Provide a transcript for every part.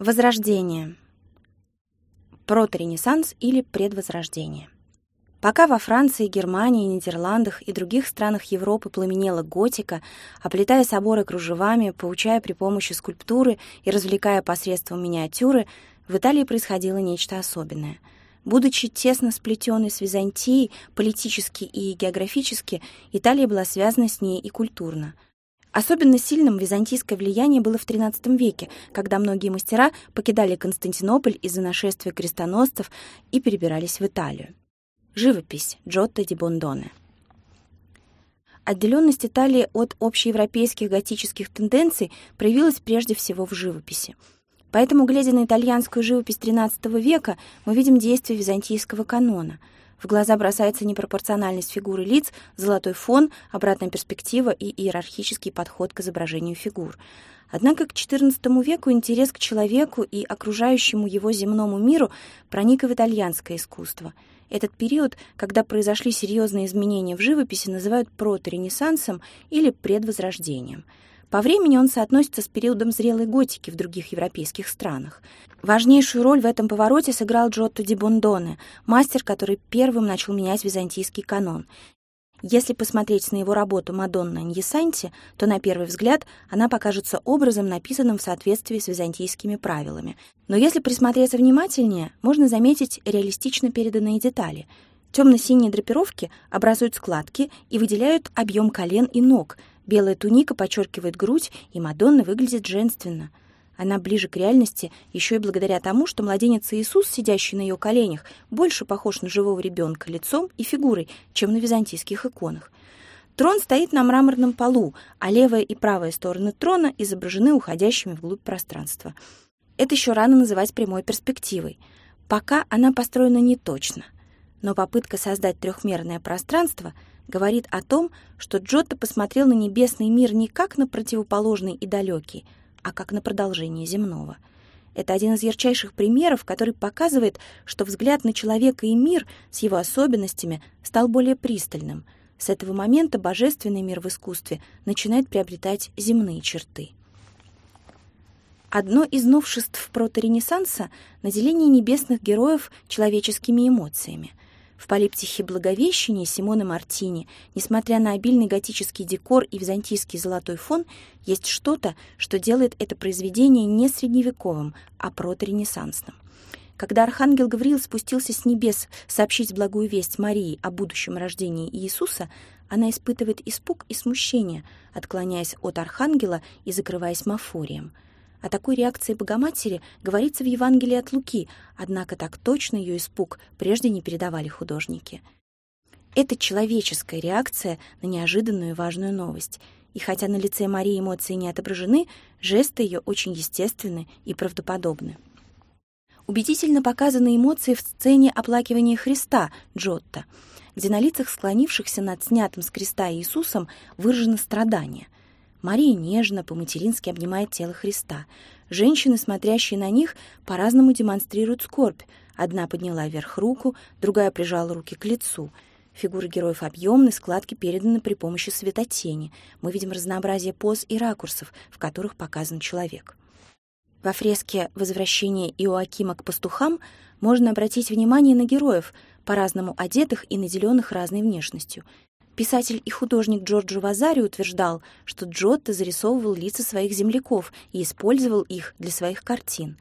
Возрождение. Проторенессанс или предвозрождение. Пока во Франции, Германии, Нидерландах и других странах Европы пламенела готика, оплетая соборы кружевами, поучая при помощи скульптуры и развлекая посредством миниатюры, в Италии происходило нечто особенное. Будучи тесно сплетенной с Византией политически и географически, Италия была связана с ней и культурно — Особенно сильным византийское влияние было в XIII веке, когда многие мастера покидали Константинополь из-за нашествия крестоносцев и перебирались в Италию. Живопись Джотто ди Бондоне. Отделенность Италии от общеевропейских готических тенденций проявилась прежде всего в живописи. Поэтому, глядя на итальянскую живопись XIII века, мы видим действие византийского канона — в глаза бросается непропорциональность фигуры лиц, золотой фон, обратная перспектива и иерархический подход к изображению фигур. Однако к XIV веку интерес к человеку и окружающему его земному миру проник в итальянское искусство. Этот период, когда произошли серьезные изменения в живописи, называют проторенессансом или предвозрождением — по времени он соотносится с периодом зрелой готики в других европейских странах. Важнейшую роль в этом повороте сыграл Джотто ди Бондоне, мастер, который первым начал менять византийский канон. Если посмотреть на его работу «Мадонна Ньесанти», то на первый взгляд она покажется образом, написанным в соответствии с византийскими правилами. Но если присмотреться внимательнее, можно заметить реалистично переданные детали. Темно-синие драпировки образуют складки и выделяют объем колен и ног – Белая туника подчеркивает грудь, и Мадонна выглядит женственно. Она ближе к реальности еще и благодаря тому, что младенец Иисус, сидящий на ее коленях, больше похож на живого ребенка лицом и фигурой, чем на византийских иконах. Трон стоит на мраморном полу, а левая и правая стороны трона изображены уходящими вглубь пространства. Это еще рано называть прямой перспективой. Пока она построена не точно. Но попытка создать трехмерное пространство — говорит о том, что Джотто посмотрел на небесный мир не как на противоположный и далекий, а как на продолжение земного. Это один из ярчайших примеров, который показывает, что взгляд на человека и мир с его особенностями стал более пристальным. С этого момента божественный мир в искусстве начинает приобретать земные черты. Одно из новшеств проторенессанса — наделение небесных героев человеческими эмоциями — в полиптихе Благовещения Симона Мартини, несмотря на обильный готический декор и византийский золотой фон, есть что-то, что делает это произведение не средневековым, а проторенессансным. Когда архангел Гавриил спустился с небес сообщить благую весть Марии о будущем рождении Иисуса, она испытывает испуг и смущение, отклоняясь от архангела и закрываясь мафорием — о такой реакции Богоматери говорится в Евангелии от Луки, однако так точно ее испуг прежде не передавали художники. Это человеческая реакция на неожиданную важную новость. И хотя на лице Марии эмоции не отображены, жесты ее очень естественны и правдоподобны. Убедительно показаны эмоции в сцене оплакивания Христа Джотто, где на лицах склонившихся над снятым с креста Иисусом выражено страдание. Мария нежно, по-матерински обнимает тело Христа. Женщины, смотрящие на них, по-разному демонстрируют скорбь. Одна подняла вверх руку, другая прижала руки к лицу. Фигуры героев объемны, складки переданы при помощи светотени. Мы видим разнообразие поз и ракурсов, в которых показан человек. Во фреске «Возвращение Иоакима к пастухам» можно обратить внимание на героев, по-разному одетых и наделенных разной внешностью. Писатель и художник Джорджо Вазари утверждал, что Джотто зарисовывал лица своих земляков и использовал их для своих картин.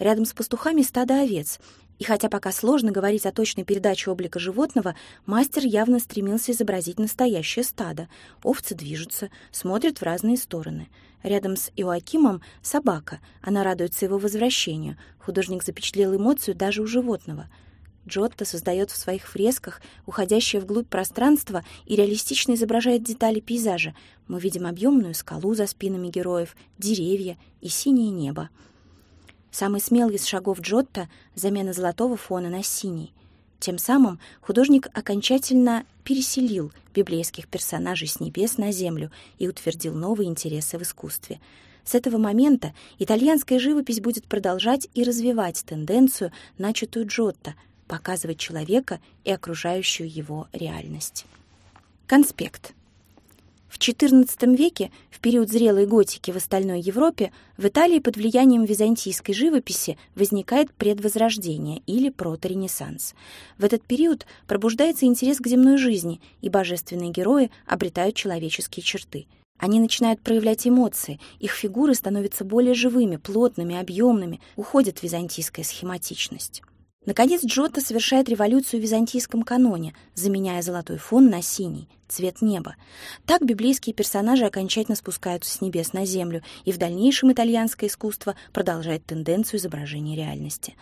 Рядом с пастухами стадо овец, и хотя пока сложно говорить о точной передаче облика животного, мастер явно стремился изобразить настоящее стадо. Овцы движутся, смотрят в разные стороны. Рядом с Иоакимом собака, она радуется его возвращению. Художник запечатлел эмоцию даже у животного — Джотто создает в своих фресках уходящее вглубь пространство и реалистично изображает детали пейзажа. Мы видим объемную скалу за спинами героев, деревья и синее небо. Самый смелый из шагов Джотто — замена золотого фона на синий. Тем самым художник окончательно переселил библейских персонажей с небес на землю и утвердил новые интересы в искусстве. С этого момента итальянская живопись будет продолжать и развивать тенденцию, начатую Джотто — показывать человека и окружающую его реальность. Конспект. В XIV веке, в период зрелой готики в остальной Европе, в Италии под влиянием византийской живописи возникает предвозрождение или проторенессанс. В этот период пробуждается интерес к земной жизни, и божественные герои обретают человеческие черты. Они начинают проявлять эмоции, их фигуры становятся более живыми, плотными, объемными, уходит византийская схематичность. Наконец, Джотто совершает революцию в византийском каноне, заменяя золотой фон на синий, цвет неба. Так библейские персонажи окончательно спускаются с небес на землю, и в дальнейшем итальянское искусство продолжает тенденцию изображения реальности.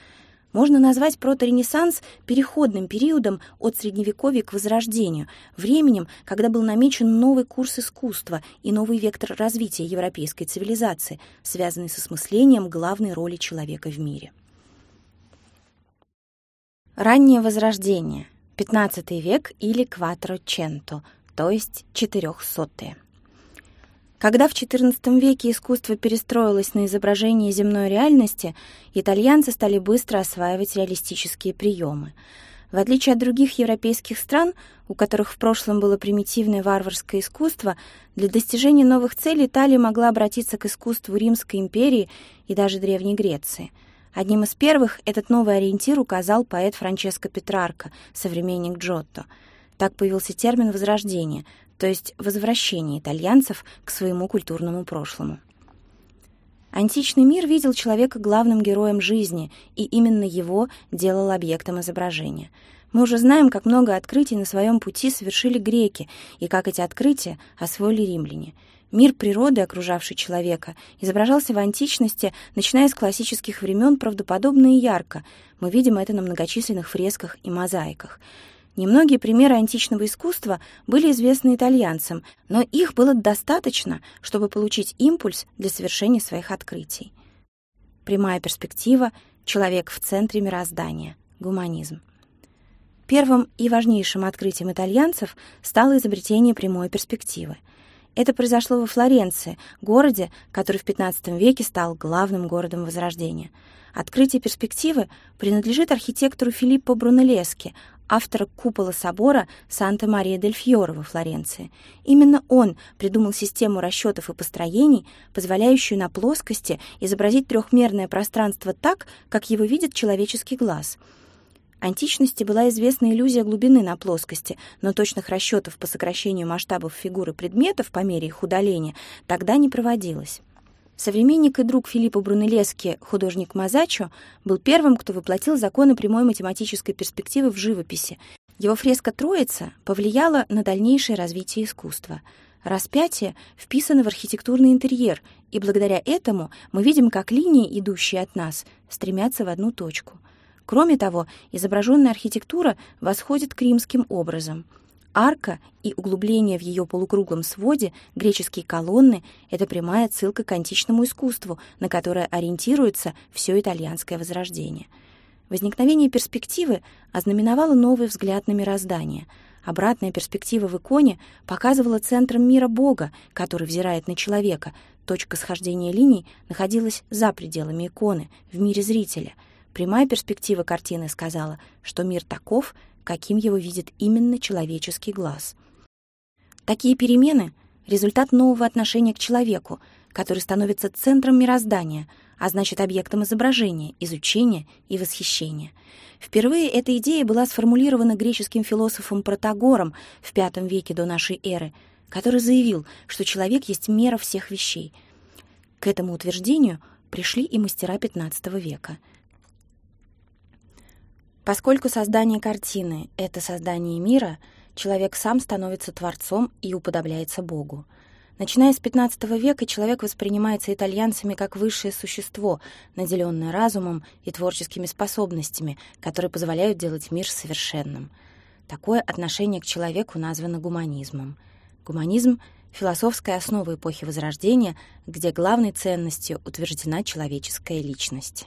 Можно назвать проторенессанс переходным периодом от Средневековья к Возрождению, временем, когда был намечен новый курс искусства и новый вектор развития европейской цивилизации, связанный с осмыслением главной роли человека в мире. Раннее Возрождение, XV век или Кватроченто, то есть четырехсотые. Когда в XIV веке искусство перестроилось на изображение земной реальности, итальянцы стали быстро осваивать реалистические приемы. В отличие от других европейских стран, у которых в прошлом было примитивное варварское искусство, для достижения новых целей Италия могла обратиться к искусству Римской империи и даже Древней Греции – Одним из первых этот новый ориентир указал поэт Франческо Петрарко, современник Джотто. Так появился термин «возрождение», то есть возвращение итальянцев к своему культурному прошлому. Античный мир видел человека главным героем жизни, и именно его делал объектом изображения. Мы уже знаем, как много открытий на своем пути совершили греки, и как эти открытия освоили римляне — Мир природы, окружавший человека, изображался в античности, начиная с классических времен, правдоподобно и ярко. Мы видим это на многочисленных фресках и мозаиках. Немногие примеры античного искусства были известны итальянцам, но их было достаточно, чтобы получить импульс для совершения своих открытий. Прямая перспектива — человек в центре мироздания, гуманизм. Первым и важнейшим открытием итальянцев стало изобретение прямой перспективы — это произошло во Флоренции, городе, который в XV веке стал главным городом Возрождения. Открытие перспективы принадлежит архитектору Филиппо Брунеллески, автора купола собора Санта-Мария-дель-Фьоро во Флоренции. Именно он придумал систему расчетов и построений, позволяющую на плоскости изобразить трехмерное пространство так, как его видит человеческий глаз — Античности была известна иллюзия глубины на плоскости, но точных расчетов по сокращению масштабов фигуры предметов по мере их удаления тогда не проводилось. Современник и друг Филиппа Брунеллески, художник Мазачо, был первым, кто воплотил законы прямой математической перспективы в живописи. Его фреска «Троица» повлияла на дальнейшее развитие искусства. Распятие вписано в архитектурный интерьер, и благодаря этому мы видим, как линии, идущие от нас, стремятся в одну точку — Кроме того, изображенная архитектура восходит к римским образам. Арка и углубление в ее полукруглом своде, греческие колонны — это прямая ссылка к античному искусству, на которое ориентируется все итальянское возрождение. Возникновение перспективы ознаменовало новый взгляд на мироздание. Обратная перспектива в иконе показывала центром мира Бога, который взирает на человека. Точка схождения линий находилась за пределами иконы, в мире зрителя — Прямая перспектива картины сказала, что мир таков, каким его видит именно человеческий глаз. Такие перемены — результат нового отношения к человеку, который становится центром мироздания, а значит объектом изображения, изучения и восхищения. Впервые эта идея была сформулирована греческим философом Протагором в V веке до нашей эры, который заявил, что человек есть мера всех вещей. К этому утверждению пришли и мастера XV века — Поскольку создание картины — это создание мира, человек сам становится творцом и уподобляется Богу. Начиная с XV века человек воспринимается итальянцами как высшее существо, наделенное разумом и творческими способностями, которые позволяют делать мир совершенным. Такое отношение к человеку названо гуманизмом. Гуманизм — философская основа эпохи Возрождения, где главной ценностью утверждена человеческая личность.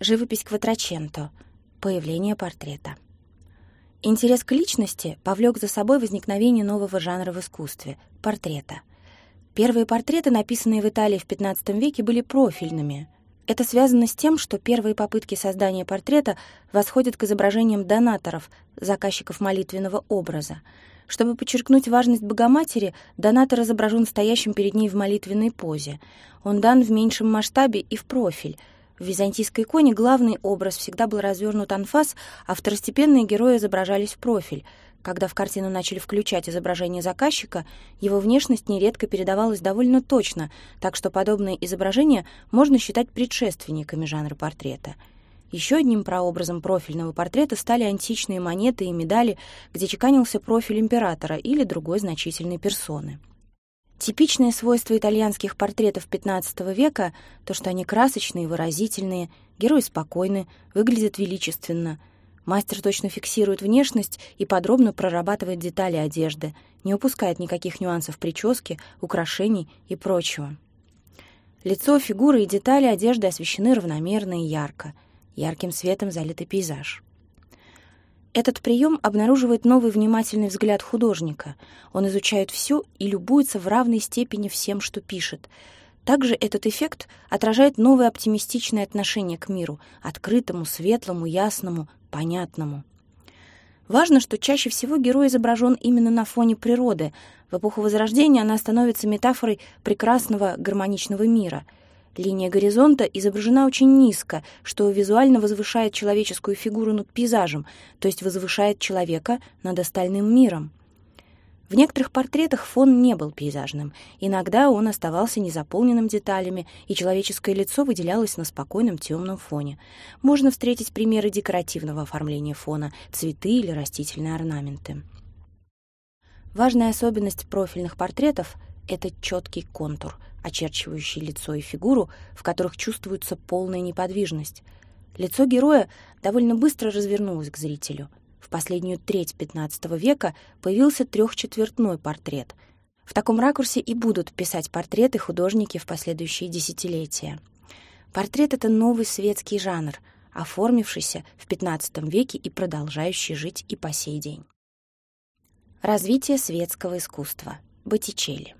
Живопись Кватраченто. Появление портрета. Интерес к личности повлек за собой возникновение нового жанра в искусстве — портрета. Первые портреты, написанные в Италии в XV веке, были профильными. Это связано с тем, что первые попытки создания портрета восходят к изображениям донаторов, заказчиков молитвенного образа. Чтобы подчеркнуть важность Богоматери, донатор изображен стоящим перед ней в молитвенной позе. Он дан в меньшем масштабе и в профиль. В византийской иконе главный образ всегда был развернут анфас, а второстепенные герои изображались в профиль. Когда в картину начали включать изображение заказчика, его внешность нередко передавалась довольно точно, так что подобные изображения можно считать предшественниками жанра портрета — еще одним прообразом профильного портрета стали античные монеты и медали, где чеканился профиль императора или другой значительной персоны. Типичное свойство итальянских портретов XV века — то, что они красочные, выразительные, герои спокойны, выглядят величественно. Мастер точно фиксирует внешность и подробно прорабатывает детали одежды, не упускает никаких нюансов прически, украшений и прочего. Лицо, фигуры и детали одежды освещены равномерно и ярко — ярким светом залитый пейзаж. Этот прием обнаруживает новый внимательный взгляд художника. Он изучает все и любуется в равной степени всем, что пишет. Также этот эффект отражает новое оптимистичное отношение к миру, открытому, светлому, ясному, понятному. Важно, что чаще всего герой изображен именно на фоне природы. В эпоху Возрождения она становится метафорой прекрасного гармоничного мира — Линия горизонта изображена очень низко, что визуально возвышает человеческую фигуру над пейзажем, то есть возвышает человека над остальным миром. В некоторых портретах фон не был пейзажным. Иногда он оставался незаполненным деталями, и человеческое лицо выделялось на спокойном темном фоне. Можно встретить примеры декоративного оформления фона, цветы или растительные орнаменты. Важная особенность профильных портретов — это четкий контур — очерчивающие лицо и фигуру, в которых чувствуется полная неподвижность. Лицо героя довольно быстро развернулось к зрителю. В последнюю треть XV века появился трехчетвертной портрет. В таком ракурсе и будут писать портреты художники в последующие десятилетия. Портрет — это новый светский жанр, оформившийся в XV веке и продолжающий жить и по сей день. Развитие светского искусства. Боттичелли.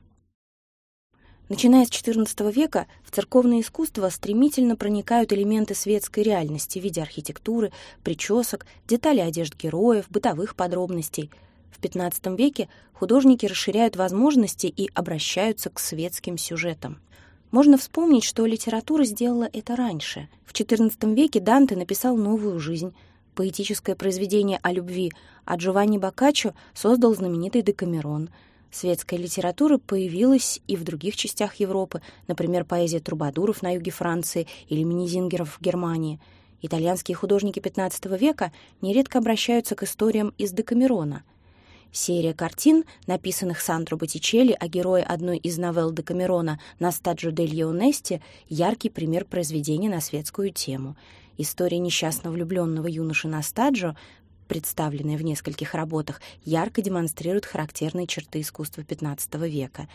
Начиная с XIV века в церковное искусство стремительно проникают элементы светской реальности в виде архитектуры, причесок, деталей одежд героев, бытовых подробностей. В XV веке художники расширяют возможности и обращаются к светским сюжетам. Можно вспомнить, что литература сделала это раньше. В XIV веке Данте написал «Новую жизнь», поэтическое произведение о любви, а Джованни Боккаччо создал знаменитый «Декамерон», Светская литература появилась и в других частях Европы, например, поэзия трубадуров на юге Франции или минизингеров в Германии. Итальянские художники XV века нередко обращаются к историям из Декамерона. Серия картин, написанных Сандро Боттичелли о герое одной из новелл Декамерона «Настаджо дель Ионести», яркий пример произведения на светскую тему. История несчастно влюбленного юноши Настаджо представленные в нескольких работах, ярко демонстрируют характерные черты искусства XV века.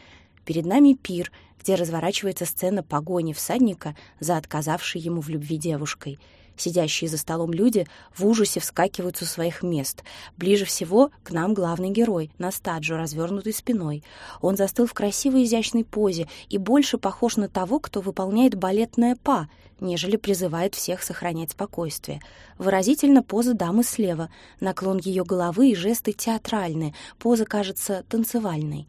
Перед нами пир, где разворачивается сцена погони всадника за отказавшей ему в любви девушкой. Сидящие за столом люди в ужасе вскакивают со своих мест. Ближе всего к нам главный герой, Настаджо, развернутый спиной. Он застыл в красивой изящной позе и больше похож на того, кто выполняет балетное па, нежели призывает всех сохранять спокойствие. Выразительно поза дамы слева, наклон ее головы и жесты театральные, поза кажется танцевальной.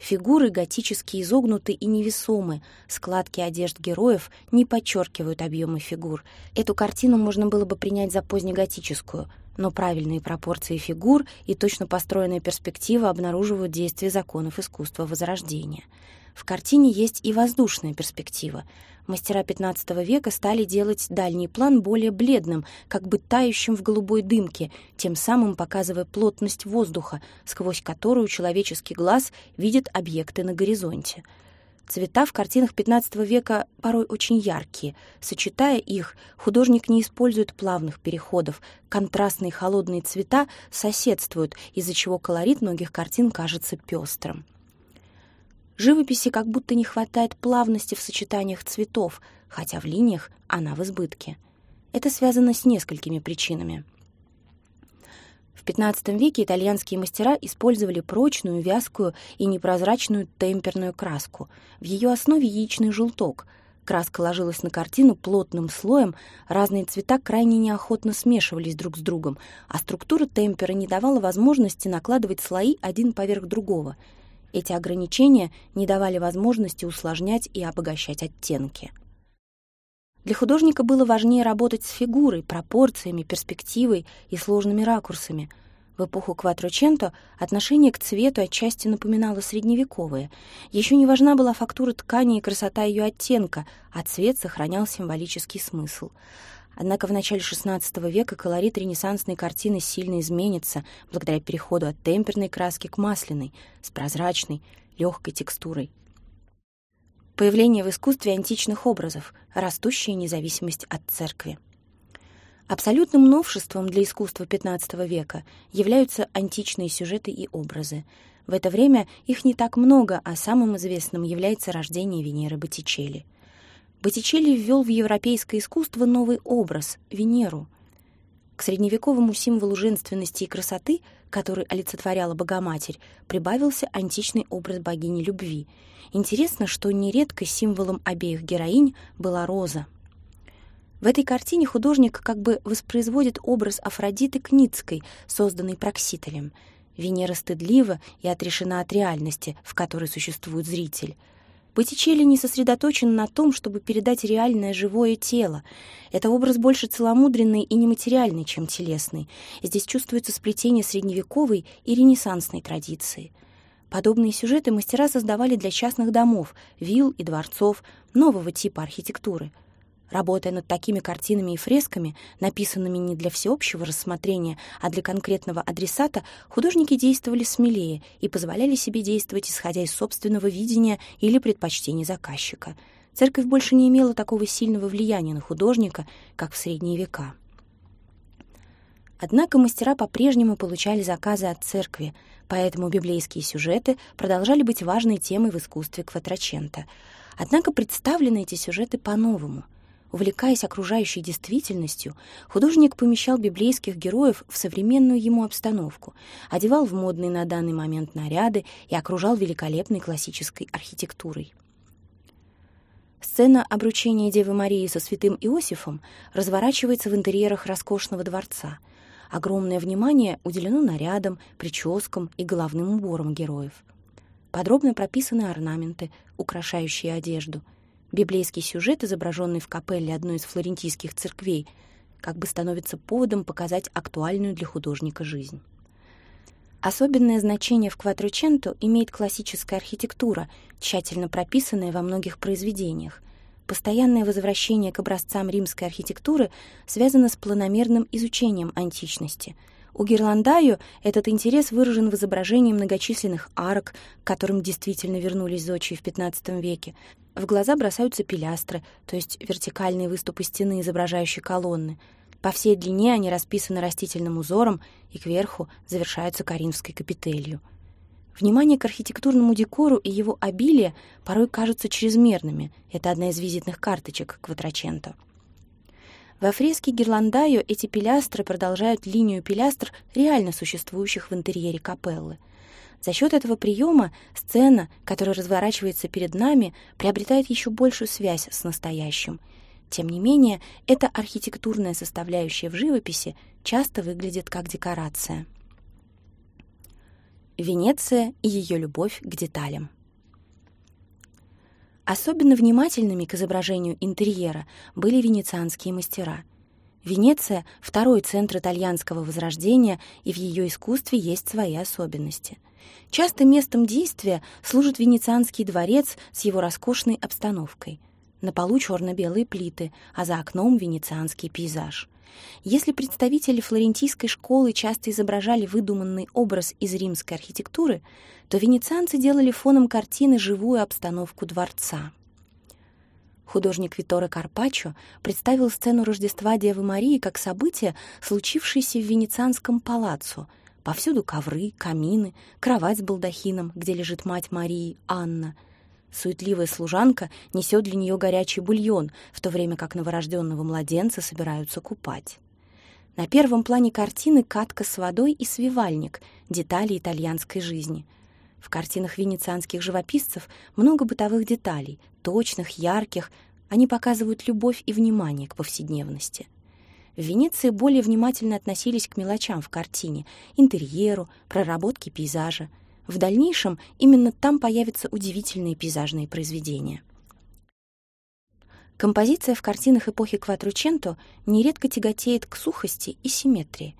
Фигуры готически изогнуты и невесомы, складки одежд героев не подчеркивают объемы фигур. Эту картину можно было бы принять за позднеготическую, но правильные пропорции фигур и точно построенная перспектива обнаруживают действие законов искусства Возрождения. В картине есть и воздушная перспектива. Мастера XV века стали делать дальний план более бледным, как бы тающим в голубой дымке, тем самым показывая плотность воздуха, сквозь которую человеческий глаз видит объекты на горизонте. Цвета в картинах XV века порой очень яркие. Сочетая их, художник не использует плавных переходов. Контрастные холодные цвета соседствуют, из-за чего колорит многих картин кажется пестрым. Живописи как будто не хватает плавности в сочетаниях цветов, хотя в линиях она в избытке. Это связано с несколькими причинами. В XV веке итальянские мастера использовали прочную, вязкую и непрозрачную темперную краску. В ее основе яичный желток. Краска ложилась на картину плотным слоем, разные цвета крайне неохотно смешивались друг с другом, а структура темпера не давала возможности накладывать слои один поверх другого. Эти ограничения не давали возможности усложнять и обогащать оттенки. Для художника было важнее работать с фигурой, пропорциями, перспективой и сложными ракурсами — в эпоху Кватроченто отношение к цвету отчасти напоминало средневековое. Еще не важна была фактура ткани и красота ее оттенка, а цвет сохранял символический смысл. Однако в начале XVI века колорит ренессансной картины сильно изменится благодаря переходу от темперной краски к масляной, с прозрачной, легкой текстурой. Появление в искусстве античных образов, растущая независимость от церкви. Абсолютным новшеством для искусства XV века являются античные сюжеты и образы. В это время их не так много, а самым известным является рождение Венеры Боттичелли. Боттичелли ввел в европейское искусство новый образ — Венеру. К средневековому символу женственности и красоты, который олицетворяла Богоматерь, прибавился античный образ богини любви. Интересно, что нередко символом обеих героинь была роза — в этой картине художник как бы воспроизводит образ Афродиты Кницкой, созданный Проксителем. Венера стыдлива и отрешена от реальности, в которой существует зритель. Боттичелли не сосредоточен на том, чтобы передать реальное живое тело. Это образ больше целомудренный и нематериальный, чем телесный. Здесь чувствуется сплетение средневековой и ренессансной традиции. Подобные сюжеты мастера создавали для частных домов, вилл и дворцов, нового типа архитектуры — Работая над такими картинами и фресками, написанными не для всеобщего рассмотрения, а для конкретного адресата, художники действовали смелее и позволяли себе действовать, исходя из собственного видения или предпочтений заказчика. Церковь больше не имела такого сильного влияния на художника, как в средние века. Однако мастера по-прежнему получали заказы от церкви, поэтому библейские сюжеты продолжали быть важной темой в искусстве Кватрачента. Однако представлены эти сюжеты по-новому — Увлекаясь окружающей действительностью, художник помещал библейских героев в современную ему обстановку, одевал в модные на данный момент наряды и окружал великолепной классической архитектурой. Сцена обручения Девы Марии со святым Иосифом разворачивается в интерьерах роскошного дворца. Огромное внимание уделено нарядам, прическам и головным уборам героев. Подробно прописаны орнаменты, украшающие одежду — Библейский сюжет, изображенный в капелле одной из флорентийских церквей, как бы становится поводом показать актуальную для художника жизнь. Особенное значение в Кватроченто имеет классическая архитектура, тщательно прописанная во многих произведениях. Постоянное возвращение к образцам римской архитектуры связано с планомерным изучением античности — у Герландаю этот интерес выражен в изображении многочисленных арок, к которым действительно вернулись зодчие в XV веке. В глаза бросаются пилястры, то есть вертикальные выступы стены, изображающие колонны. По всей длине они расписаны растительным узором и кверху завершаются коринфской капителью. Внимание к архитектурному декору и его обилие порой кажутся чрезмерными. Это одна из визитных карточек Кватраченто. Во фреске Герландаю эти пилястры продолжают линию пилястр реально существующих в интерьере капеллы. За счет этого приема сцена, которая разворачивается перед нами, приобретает еще большую связь с настоящим. Тем не менее, эта архитектурная составляющая в живописи часто выглядит как декорация. Венеция и ее любовь к деталям. Особенно внимательными к изображению интерьера были венецианские мастера. Венеция — второй центр итальянского возрождения, и в ее искусстве есть свои особенности. Часто местом действия служит венецианский дворец с его роскошной обстановкой. На полу черно-белые плиты, а за окном венецианский пейзаж — если представители флорентийской школы часто изображали выдуманный образ из римской архитектуры, то венецианцы делали фоном картины живую обстановку дворца. Художник Виторе Карпаччо представил сцену Рождества Девы Марии как событие, случившееся в венецианском палаццо. Повсюду ковры, камины, кровать с балдахином, где лежит мать Марии, Анна — Суетливая служанка несет для нее горячий бульон, в то время как новорожденного младенца собираются купать. На первом плане картины катка с водой и свивальник — детали итальянской жизни. В картинах венецианских живописцев много бытовых деталей, точных, ярких, Они показывают любовь и внимание к повседневности. В Венеции более внимательно относились к мелочам в картине, интерьеру, проработке пейзажа. В дальнейшем именно там появятся удивительные пейзажные произведения. Композиция в картинах эпохи Кватрученто нередко тяготеет к сухости и симметрии.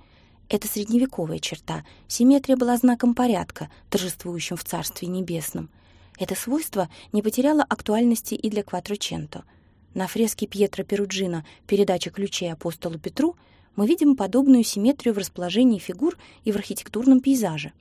Это средневековая черта. Симметрия была знаком порядка, торжествующим в Царстве Небесном. Это свойство не потеряло актуальности и для Кватрученто. На фреске Пьетро Перуджино «Передача ключей апостолу Петру» мы видим подобную симметрию в расположении фигур и в архитектурном пейзаже.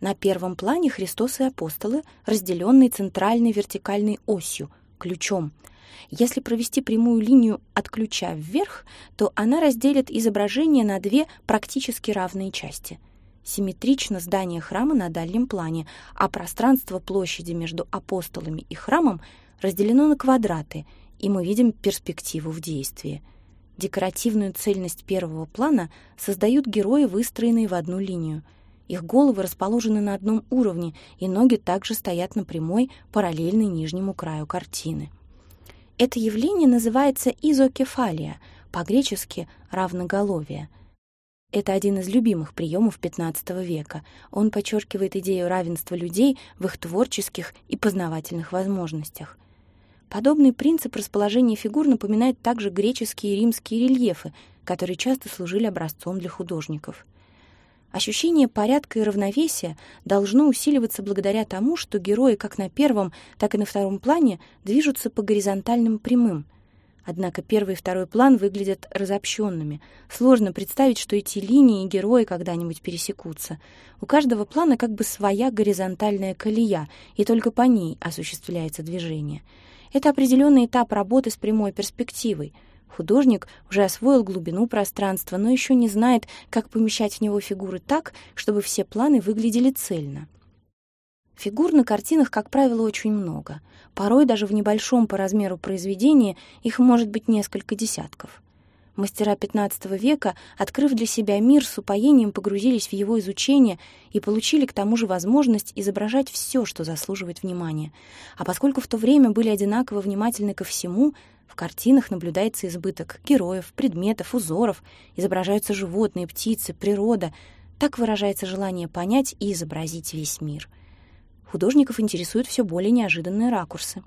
На первом плане Христос и апостолы, разделенные центральной вертикальной осью, ключом — если провести прямую линию от ключа вверх, то она разделит изображение на две практически равные части. Симметрично здание храма на дальнем плане, а пространство площади между апостолами и храмом разделено на квадраты, и мы видим перспективу в действии. Декоративную цельность первого плана создают герои, выстроенные в одну линию. Их головы расположены на одном уровне, и ноги также стоят на прямой, параллельной нижнему краю картины. Это явление называется изокефалия, по-гречески «равноголовие». Это один из любимых приемов XV века. Он подчеркивает идею равенства людей в их творческих и познавательных возможностях. Подобный принцип расположения фигур напоминает также греческие и римские рельефы, которые часто служили образцом для художников. Ощущение порядка и равновесия должно усиливаться благодаря тому, что герои как на первом, так и на втором плане движутся по горизонтальным прямым. Однако первый и второй план выглядят разобщенными. Сложно представить, что эти линии и герои когда-нибудь пересекутся. У каждого плана как бы своя горизонтальная колея, и только по ней осуществляется движение. Это определенный этап работы с прямой перспективой — Художник уже освоил глубину пространства, но еще не знает, как помещать в него фигуры так, чтобы все планы выглядели цельно. Фигур на картинах, как правило, очень много. Порой даже в небольшом по размеру произведении их может быть несколько десятков. Мастера XV века, открыв для себя мир, с упоением погрузились в его изучение и получили к тому же возможность изображать все, что заслуживает внимания. А поскольку в то время были одинаково внимательны ко всему, в картинах наблюдается избыток героев, предметов, узоров, изображаются животные, птицы, природа. Так выражается желание понять и изобразить весь мир. Художников интересуют все более неожиданные ракурсы.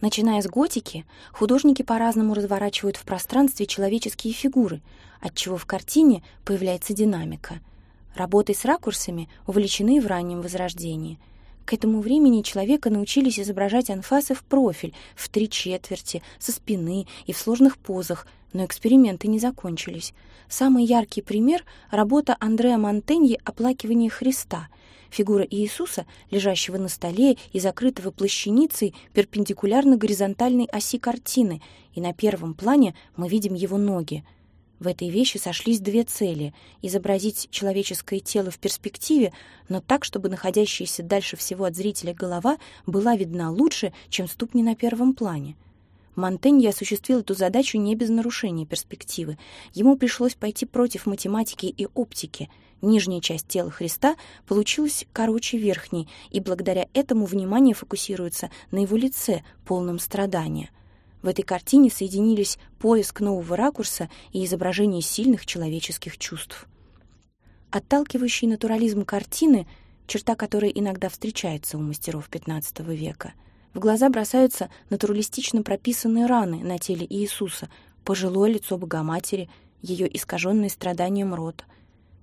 Начиная с готики, художники по-разному разворачивают в пространстве человеческие фигуры, отчего в картине появляется динамика. Работой с ракурсами увлечены в раннем Возрождении — к этому времени человека научились изображать анфасы в профиль, в три четверти, со спины и в сложных позах, но эксперименты не закончились. Самый яркий пример — работа Андреа Монтеньи «Оплакивание Христа», Фигура Иисуса, лежащего на столе и закрытого плащаницей, перпендикулярно горизонтальной оси картины, и на первом плане мы видим его ноги — в этой вещи сошлись две цели — изобразить человеческое тело в перспективе, но так, чтобы находящаяся дальше всего от зрителя голова была видна лучше, чем ступни на первом плане. Монтенье осуществил эту задачу не без нарушения перспективы. Ему пришлось пойти против математики и оптики. Нижняя часть тела Христа получилась короче верхней, и благодаря этому внимание фокусируется на его лице, полном страдания. В этой картине соединились поиск нового ракурса и изображение сильных человеческих чувств. Отталкивающий натурализм картины, черта которой иногда встречается у мастеров XV века, в глаза бросаются натуралистично прописанные раны на теле Иисуса, пожилое лицо Богоматери, ее искаженный страданием рот.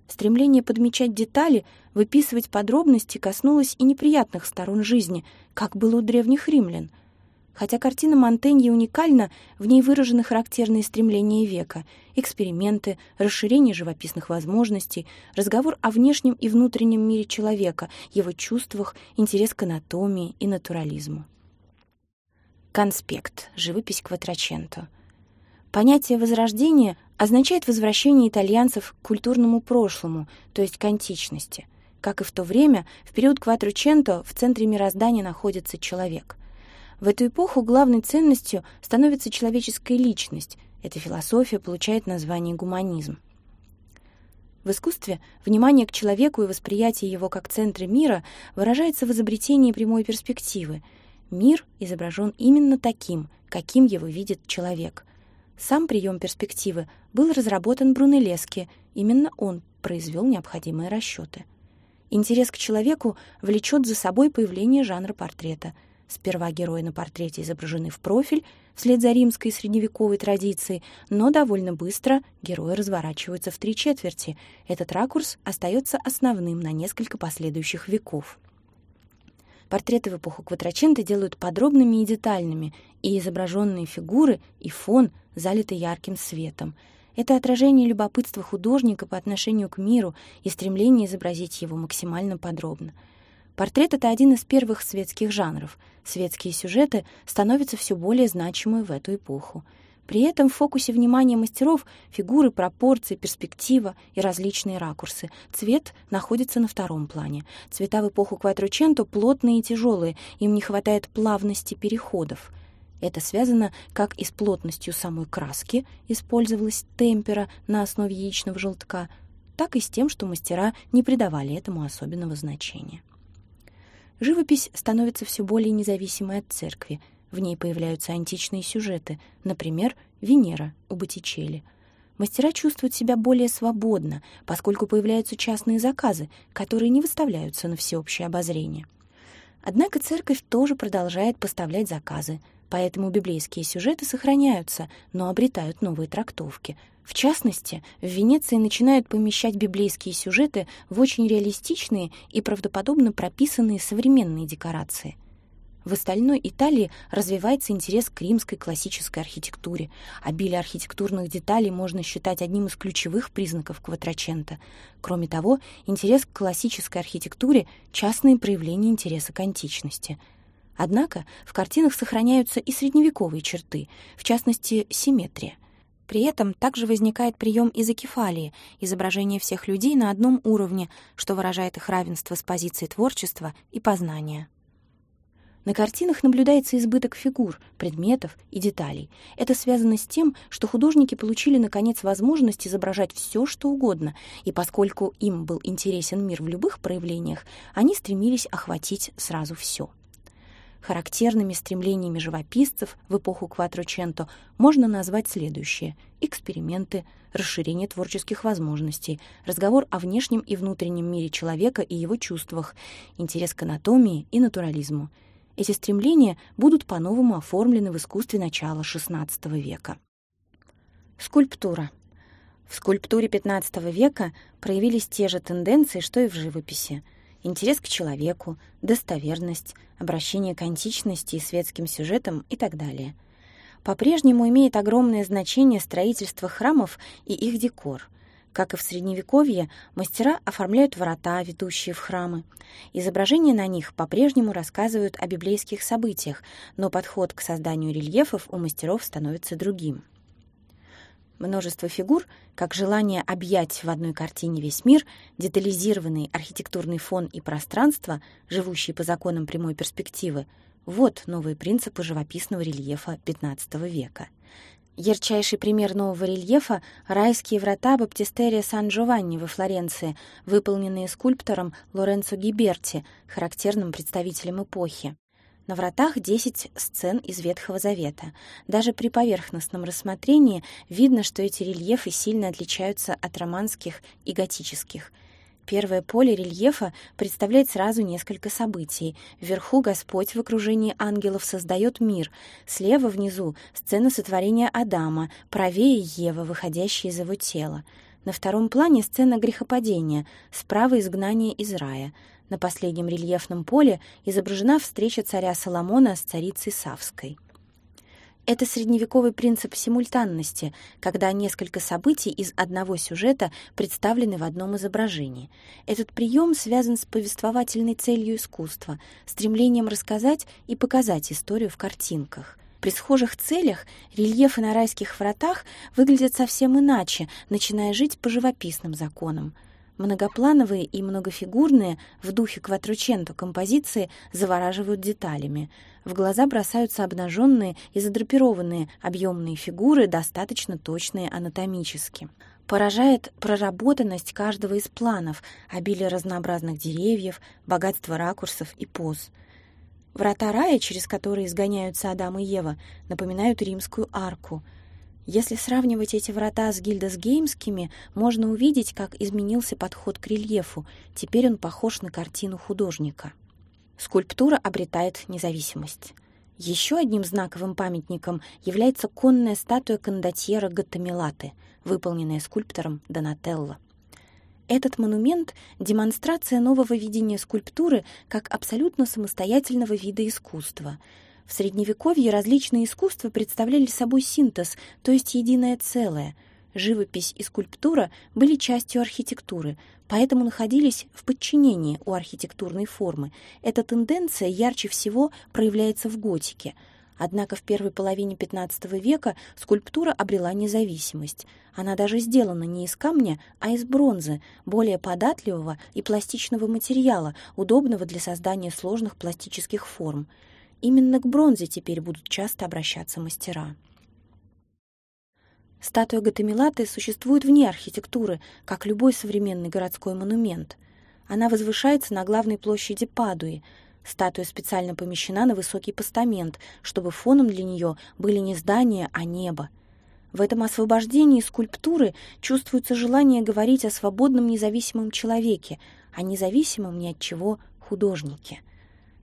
Стремление подмечать детали, выписывать подробности коснулось и неприятных сторон жизни, как было у древних римлян — Хотя картина Монтеньи уникальна, в ней выражены характерные стремления века, эксперименты, расширение живописных возможностей, разговор о внешнем и внутреннем мире человека, его чувствах, интерес к анатомии и натурализму. Конспект. Живопись Кватраченто. Понятие «возрождение» означает возвращение итальянцев к культурному прошлому, то есть к античности. Как и в то время, в период Кватраченто в центре мироздания находится человек — в эту эпоху главной ценностью становится человеческая личность. Эта философия получает название гуманизм. В искусстве внимание к человеку и восприятие его как центра мира выражается в изобретении прямой перспективы. Мир изображен именно таким, каким его видит человек. Сам прием перспективы был разработан Брунеллески, именно он произвел необходимые расчеты. Интерес к человеку влечет за собой появление жанра портрета. Сперва герои на портрете изображены в профиль, вслед за римской средневековой традицией, но довольно быстро герои разворачиваются в три четверти. Этот ракурс остается основным на несколько последующих веков. Портреты в эпоху Кватраченто делают подробными и детальными, и изображенные фигуры, и фон залиты ярким светом — это отражение любопытства художника по отношению к миру и стремление изобразить его максимально подробно. Портрет — это один из первых светских жанров. Светские сюжеты становятся все более значимы в эту эпоху. При этом в фокусе внимания мастеров фигуры, пропорции, перспектива и различные ракурсы. Цвет находится на втором плане. Цвета в эпоху Кватроченто плотные и тяжелые, им не хватает плавности переходов — это связано как и с плотностью самой краски, использовалась темпера на основе яичного желтка, так и с тем, что мастера не придавали этому особенного значения. Живопись становится все более независимой от церкви. В ней появляются античные сюжеты, например, Венера у Боттичелли. Мастера чувствуют себя более свободно, поскольку появляются частные заказы, которые не выставляются на всеобщее обозрение. Однако церковь тоже продолжает поставлять заказы, Поэтому библейские сюжеты сохраняются, но обретают новые трактовки. В частности, в Венеции начинают помещать библейские сюжеты в очень реалистичные и правдоподобно прописанные современные декорации. В остальной Италии развивается интерес к римской классической архитектуре. Обилие архитектурных деталей можно считать одним из ключевых признаков Кватрачента. Кроме того, интерес к классической архитектуре — частные проявления интереса к античности — Однако в картинах сохраняются и средневековые черты, в частности, симметрия. При этом также возникает прием изокефалии, изображение всех людей на одном уровне, что выражает их равенство с позицией творчества и познания. На картинах наблюдается избыток фигур, предметов и деталей. Это связано с тем, что художники получили, наконец, возможность изображать все, что угодно, и поскольку им был интересен мир в любых проявлениях, они стремились охватить сразу все. Характерными стремлениями живописцев в эпоху Кватроченто можно назвать следующее — эксперименты, расширение творческих возможностей, разговор о внешнем и внутреннем мире человека и его чувствах, интерес к анатомии и натурализму. Эти стремления будут по-новому оформлены в искусстве начала XVI века. Скульптура. В скульптуре XV века проявились те же тенденции, что и в живописи — интерес к человеку, достоверность, обращение к античности и светским сюжетам и так далее. По-прежнему имеет огромное значение строительство храмов и их декор. Как и в Средневековье, мастера оформляют врата, ведущие в храмы. Изображения на них по-прежнему рассказывают о библейских событиях, но подход к созданию рельефов у мастеров становится другим. Множество фигур, как желание объять в одной картине весь мир, детализированный архитектурный фон и пространство, живущие по законам прямой перспективы — вот новые принципы живописного рельефа XV века. Ярчайший пример нового рельефа — райские врата Баптистерия Сан-Джованни во Флоренции, выполненные скульптором Лоренцо Гиберти, характерным представителем эпохи. На вратах 10 сцен из Ветхого Завета. Даже при поверхностном рассмотрении видно, что эти рельефы сильно отличаются от романских и готических. Первое поле рельефа представляет сразу несколько событий. Вверху Господь в окружении ангелов создает мир. Слева внизу сцена сотворения Адама, правее Ева, выходящая из его тела. На втором плане сцена грехопадения, справа изгнание из рая — на последнем рельефном поле изображена встреча царя Соломона с царицей Савской. Это средневековый принцип симультанности, когда несколько событий из одного сюжета представлены в одном изображении. Этот прием связан с повествовательной целью искусства, стремлением рассказать и показать историю в картинках. При схожих целях рельефы на райских вратах выглядят совсем иначе, начиная жить по живописным законам. Многоплановые и многофигурные в духе кватрученто композиции завораживают деталями. В глаза бросаются обнаженные и задрапированные объемные фигуры, достаточно точные анатомически. Поражает проработанность каждого из планов, обилие разнообразных деревьев, богатство ракурсов и поз. Врата рая, через которые изгоняются Адам и Ева, напоминают римскую арку. Если сравнивать эти врата с гильдасгеймскими, можно увидеть, как изменился подход к рельефу. Теперь он похож на картину художника. Скульптура обретает независимость. Еще одним знаковым памятником является конная статуя кондотьера Гаттамилаты, выполненная скульптором Донателло. Этот монумент — демонстрация нового видения скульптуры как абсолютно самостоятельного вида искусства. В Средневековье различные искусства представляли собой синтез, то есть единое целое — Живопись и скульптура были частью архитектуры, поэтому находились в подчинении у архитектурной формы. Эта тенденция ярче всего проявляется в готике. Однако в первой половине XV века скульптура обрела независимость. Она даже сделана не из камня, а из бронзы, более податливого и пластичного материала, удобного для создания сложных пластических форм. Именно к бронзе теперь будут часто обращаться мастера. Статуя Гатамилаты существует вне архитектуры, как любой современный городской монумент. Она возвышается на главной площади Падуи. Статуя специально помещена на высокий постамент, чтобы фоном для нее были не здания, а небо. В этом освобождении скульптуры чувствуется желание говорить о свободном независимом человеке, о независимом ни от чего художнике.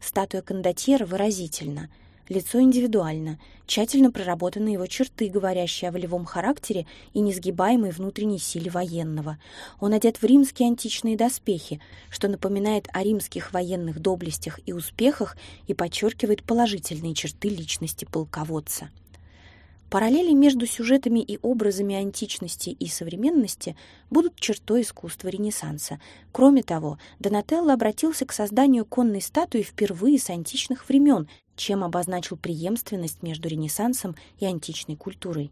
Статуя кондотьера выразительна — Лицо индивидуально, тщательно проработаны его черты, говорящие о волевом характере и несгибаемой внутренней силе военного. Он одет в римские античные доспехи, что напоминает о римских военных доблестях и успехах и подчеркивает положительные черты личности полководца. Параллели между сюжетами и образами античности и современности будут чертой искусства Ренессанса. Кроме того, Донателло обратился к созданию конной статуи впервые с античных времен, чем обозначил преемственность между Ренессансом и античной культурой.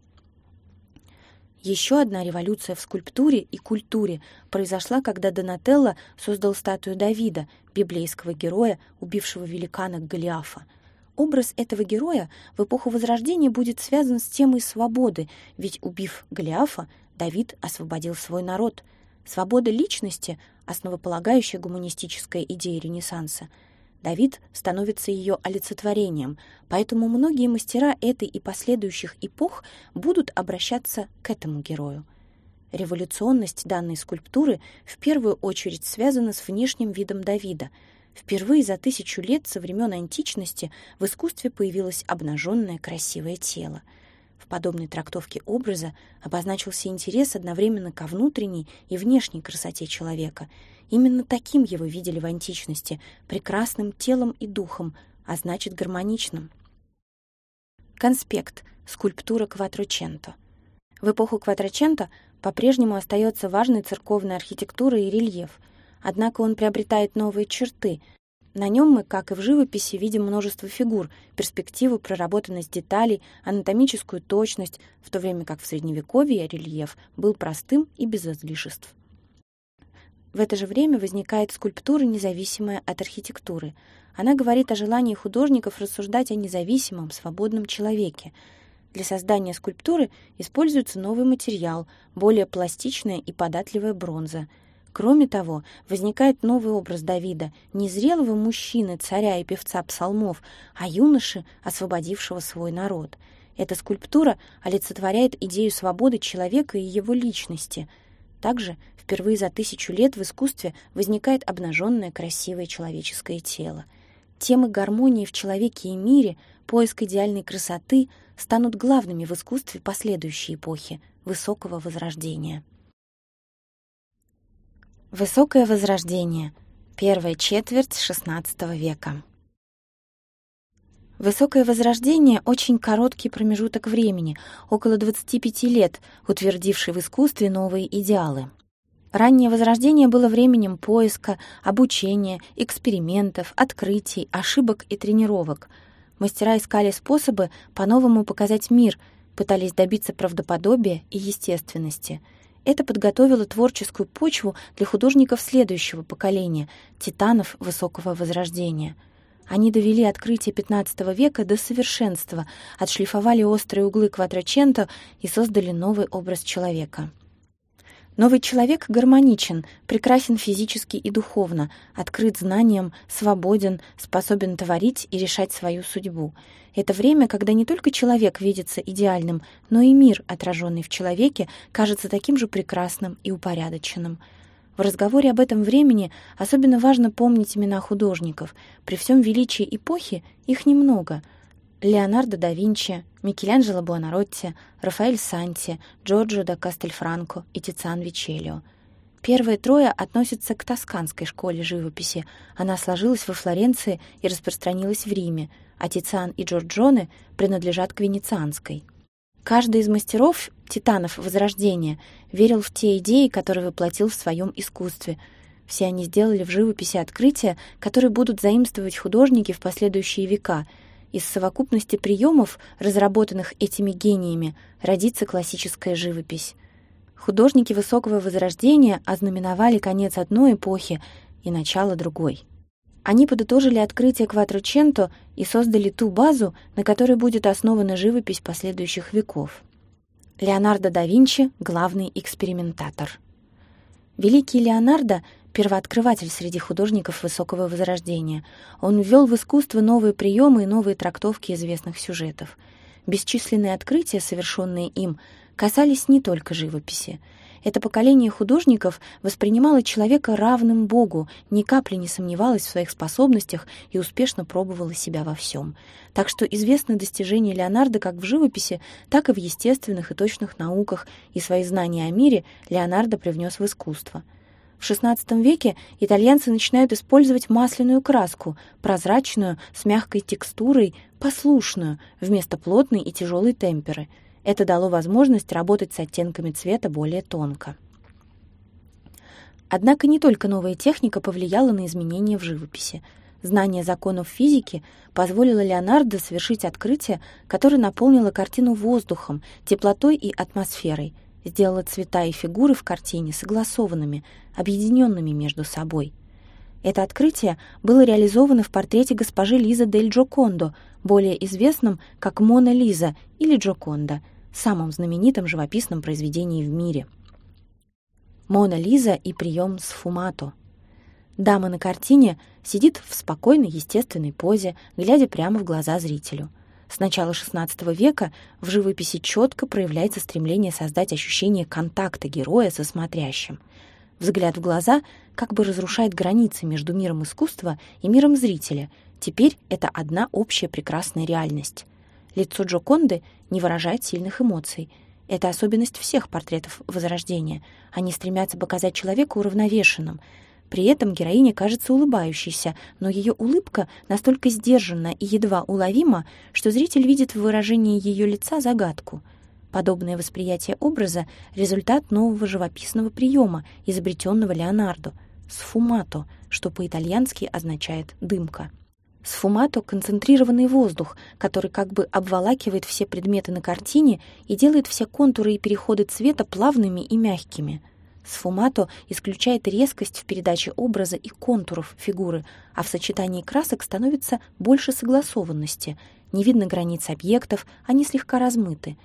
Еще одна революция в скульптуре и культуре произошла, когда Донателло создал статую Давида, библейского героя, убившего великана Голиафа — Образ этого героя в эпоху Возрождения будет связан с темой свободы, ведь, убив Голиафа, Давид освободил свой народ. Свобода личности — основополагающая гуманистическая идея Ренессанса. Давид становится ее олицетворением, поэтому многие мастера этой и последующих эпох будут обращаться к этому герою. Революционность данной скульптуры в первую очередь связана с внешним видом Давида — Впервые за тысячу лет со времен античности в искусстве появилось обнаженное красивое тело. В подобной трактовке образа обозначился интерес одновременно ко внутренней и внешней красоте человека. Именно таким его видели в античности, прекрасным телом и духом, а значит гармоничным. Конспект. Скульптура Кватроченто. В эпоху Кватроченто по-прежнему остается важной церковная архитектура и рельеф — однако он приобретает новые черты. На нем мы, как и в живописи, видим множество фигур, перспективу, проработанность деталей, анатомическую точность, в то время как в Средневековье рельеф был простым и без излишеств. В это же время возникает скульптура, независимая от архитектуры. Она говорит о желании художников рассуждать о независимом, свободном человеке. Для создания скульптуры используется новый материал, более пластичная и податливая бронза — Кроме того, возникает новый образ Давида, не зрелого мужчины, царя и певца псалмов, а юноши, освободившего свой народ. Эта скульптура олицетворяет идею свободы человека и его личности. Также впервые за тысячу лет в искусстве возникает обнаженное красивое человеческое тело. Темы гармонии в человеке и мире, поиск идеальной красоты станут главными в искусстве последующей эпохи высокого возрождения. Высокое возрождение. Первая четверть XVI века. Высокое возрождение — очень короткий промежуток времени, около 25 лет, утвердивший в искусстве новые идеалы. Раннее возрождение было временем поиска, обучения, экспериментов, открытий, ошибок и тренировок. Мастера искали способы по-новому показать мир, пытались добиться правдоподобия и естественности — это подготовило творческую почву для художников следующего поколения, титанов высокого возрождения. Они довели открытие XV века до совершенства, отшлифовали острые углы квадраченто и создали новый образ человека. Новый человек гармоничен, прекрасен физически и духовно, открыт знанием, свободен, способен творить и решать свою судьбу. Это время, когда не только человек видится идеальным, но и мир, отраженный в человеке, кажется таким же прекрасным и упорядоченным. В разговоре об этом времени особенно важно помнить имена художников. При всем величии эпохи их немного — Леонардо да Винчи, Микеланджело Буонаротти, Рафаэль Санти, Джорджо да Кастельфранко и Тициан Вичелио. Первые трое относятся к тосканской школе живописи. Она сложилась во Флоренции и распространилась в Риме, а Тициан и Джорджоне принадлежат к венецианской. Каждый из мастеров, титанов Возрождения, верил в те идеи, которые воплотил в своем искусстве. Все они сделали в живописи открытия, которые будут заимствовать художники в последующие века — из совокупности приемов, разработанных этими гениями, родится классическая живопись. Художники высокого возрождения ознаменовали конец одной эпохи и начало другой. Они подытожили открытие Кватроченто и создали ту базу, на которой будет основана живопись последующих веков. Леонардо да Винчи — главный экспериментатор. Великий Леонардо первооткрыватель среди художников высокого возрождения. Он ввел в искусство новые приемы и новые трактовки известных сюжетов. Бесчисленные открытия, совершенные им, касались не только живописи. Это поколение художников воспринимало человека равным Богу, ни капли не сомневалось в своих способностях и успешно пробовало себя во всем. Так что известны достижения Леонардо как в живописи, так и в естественных и точных науках, и свои знания о мире Леонардо привнес в искусство — в XVI веке итальянцы начинают использовать масляную краску, прозрачную, с мягкой текстурой, послушную, вместо плотной и тяжелой темперы. Это дало возможность работать с оттенками цвета более тонко. Однако не только новая техника повлияла на изменения в живописи. Знание законов физики позволило Леонардо совершить открытие, которое наполнило картину воздухом, теплотой и атмосферой — сделала цвета и фигуры в картине согласованными, объединенными между собой. Это открытие было реализовано в портрете госпожи Лиза дель Джокондо, более известном как Мона Лиза или Джоконда, самом знаменитом живописном произведении в мире. Мона Лиза и прием сфумато. Дама на картине сидит в спокойной естественной позе, глядя прямо в глаза зрителю — с начала XVI века в живописи четко проявляется стремление создать ощущение контакта героя со смотрящим. Взгляд в глаза как бы разрушает границы между миром искусства и миром зрителя. Теперь это одна общая прекрасная реальность. Лицо Джоконды не выражает сильных эмоций. Это особенность всех портретов Возрождения. Они стремятся показать человека уравновешенным — при этом героиня кажется улыбающейся, но ее улыбка настолько сдержанна и едва уловима, что зритель видит в выражении ее лица загадку. Подобное восприятие образа — результат нового живописного приема, изобретенного Леонардо — сфумато, что по-итальянски означает «дымка». Сфумато — концентрированный воздух, который как бы обволакивает все предметы на картине и делает все контуры и переходы цвета плавными и мягкими — Сфумато исключает резкость в передаче образа и контуров фигуры, а в сочетании красок становится больше согласованности. Не видно границ объектов, они слегка размыты.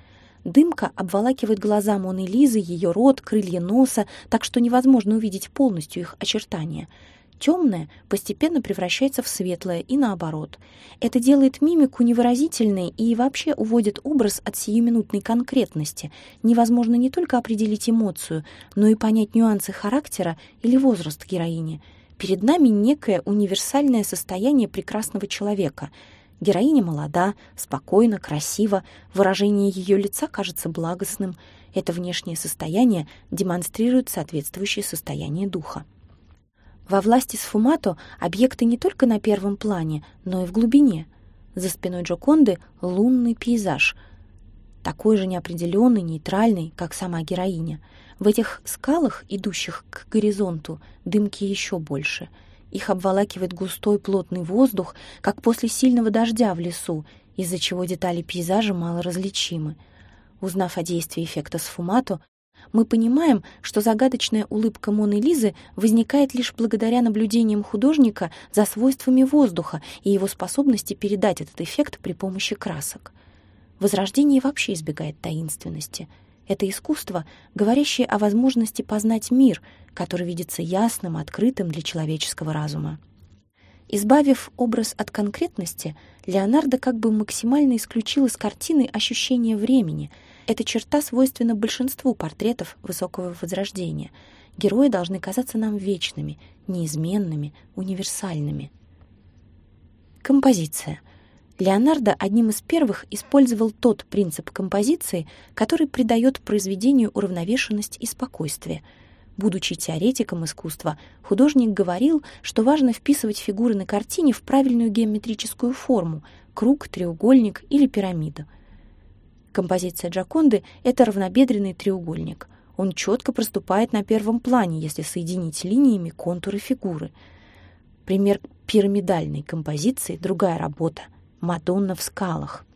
Дымка обволакивает глаза Моны Лизы, ее рот, крылья носа, так что невозможно увидеть полностью их очертания — Темное постепенно превращается в светлое и наоборот. Это делает мимику невыразительной и вообще уводит образ от сиюминутной конкретности. Невозможно не только определить эмоцию, но и понять нюансы характера или возраст героини. Перед нами некое универсальное состояние прекрасного человека. Героиня молода, спокойна, красива, выражение ее лица кажется благостным. Это внешнее состояние демонстрирует соответствующее состояние духа. Во власти Сфумато объекты не только на первом плане, но и в глубине. За спиной Джоконды лунный пейзаж, такой же неопределенный, нейтральный, как сама героиня. В этих скалах, идущих к горизонту, дымки еще больше. Их обволакивает густой плотный воздух, как после сильного дождя в лесу, из-за чего детали пейзажа мало различимы. Узнав о действии эффекта сфумато, мы понимаем, что загадочная улыбка Моны Лизы возникает лишь благодаря наблюдениям художника за свойствами воздуха и его способности передать этот эффект при помощи красок. Возрождение вообще избегает таинственности. Это искусство, говорящее о возможности познать мир, который видится ясным, открытым для человеческого разума. Избавив образ от конкретности, Леонардо как бы максимально исключил из картины ощущение времени. Эта черта свойственна большинству портретов высокого возрождения. Герои должны казаться нам вечными, неизменными, универсальными. Композиция. Леонардо одним из первых использовал тот принцип композиции, который придает произведению уравновешенность и спокойствие — Будучи теоретиком искусства, художник говорил, что важно вписывать фигуры на картине в правильную геометрическую форму — круг, треугольник или пирамиду. Композиция Джаконды — это равнобедренный треугольник. Он четко проступает на первом плане, если соединить линиями контуры фигуры. Пример пирамидальной композиции — другая работа — «Мадонна в скалах».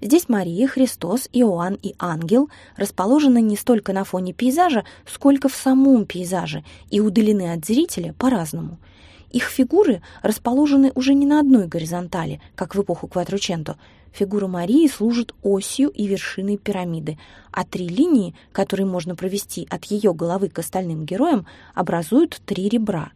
Здесь Мария, Христос, Иоанн и ангел расположены не столько на фоне пейзажа, сколько в самом пейзаже и удалены от зрителя по-разному. Их фигуры расположены уже не на одной горизонтали, как в эпоху Кватрученто. Фигура Марии служит осью и вершиной пирамиды, а три линии, которые можно провести от ее головы к остальным героям, образуют три ребра.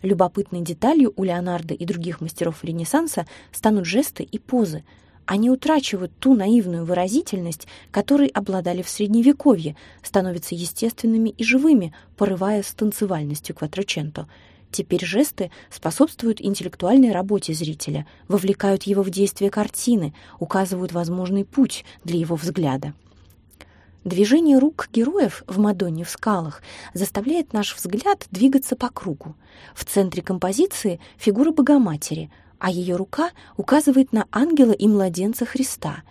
Любопытной деталью у Леонардо и других мастеров Ренессанса станут жесты и позы – они утрачивают ту наивную выразительность, которой обладали в Средневековье, становятся естественными и живыми, порывая с танцевальностью кватроченто. Теперь жесты способствуют интеллектуальной работе зрителя, вовлекают его в действие картины, указывают возможный путь для его взгляда. Движение рук героев в «Мадонне в скалах» заставляет наш взгляд двигаться по кругу. В центре композиции фигура Богоматери, а ее рука указывает на ангела и младенца Христа.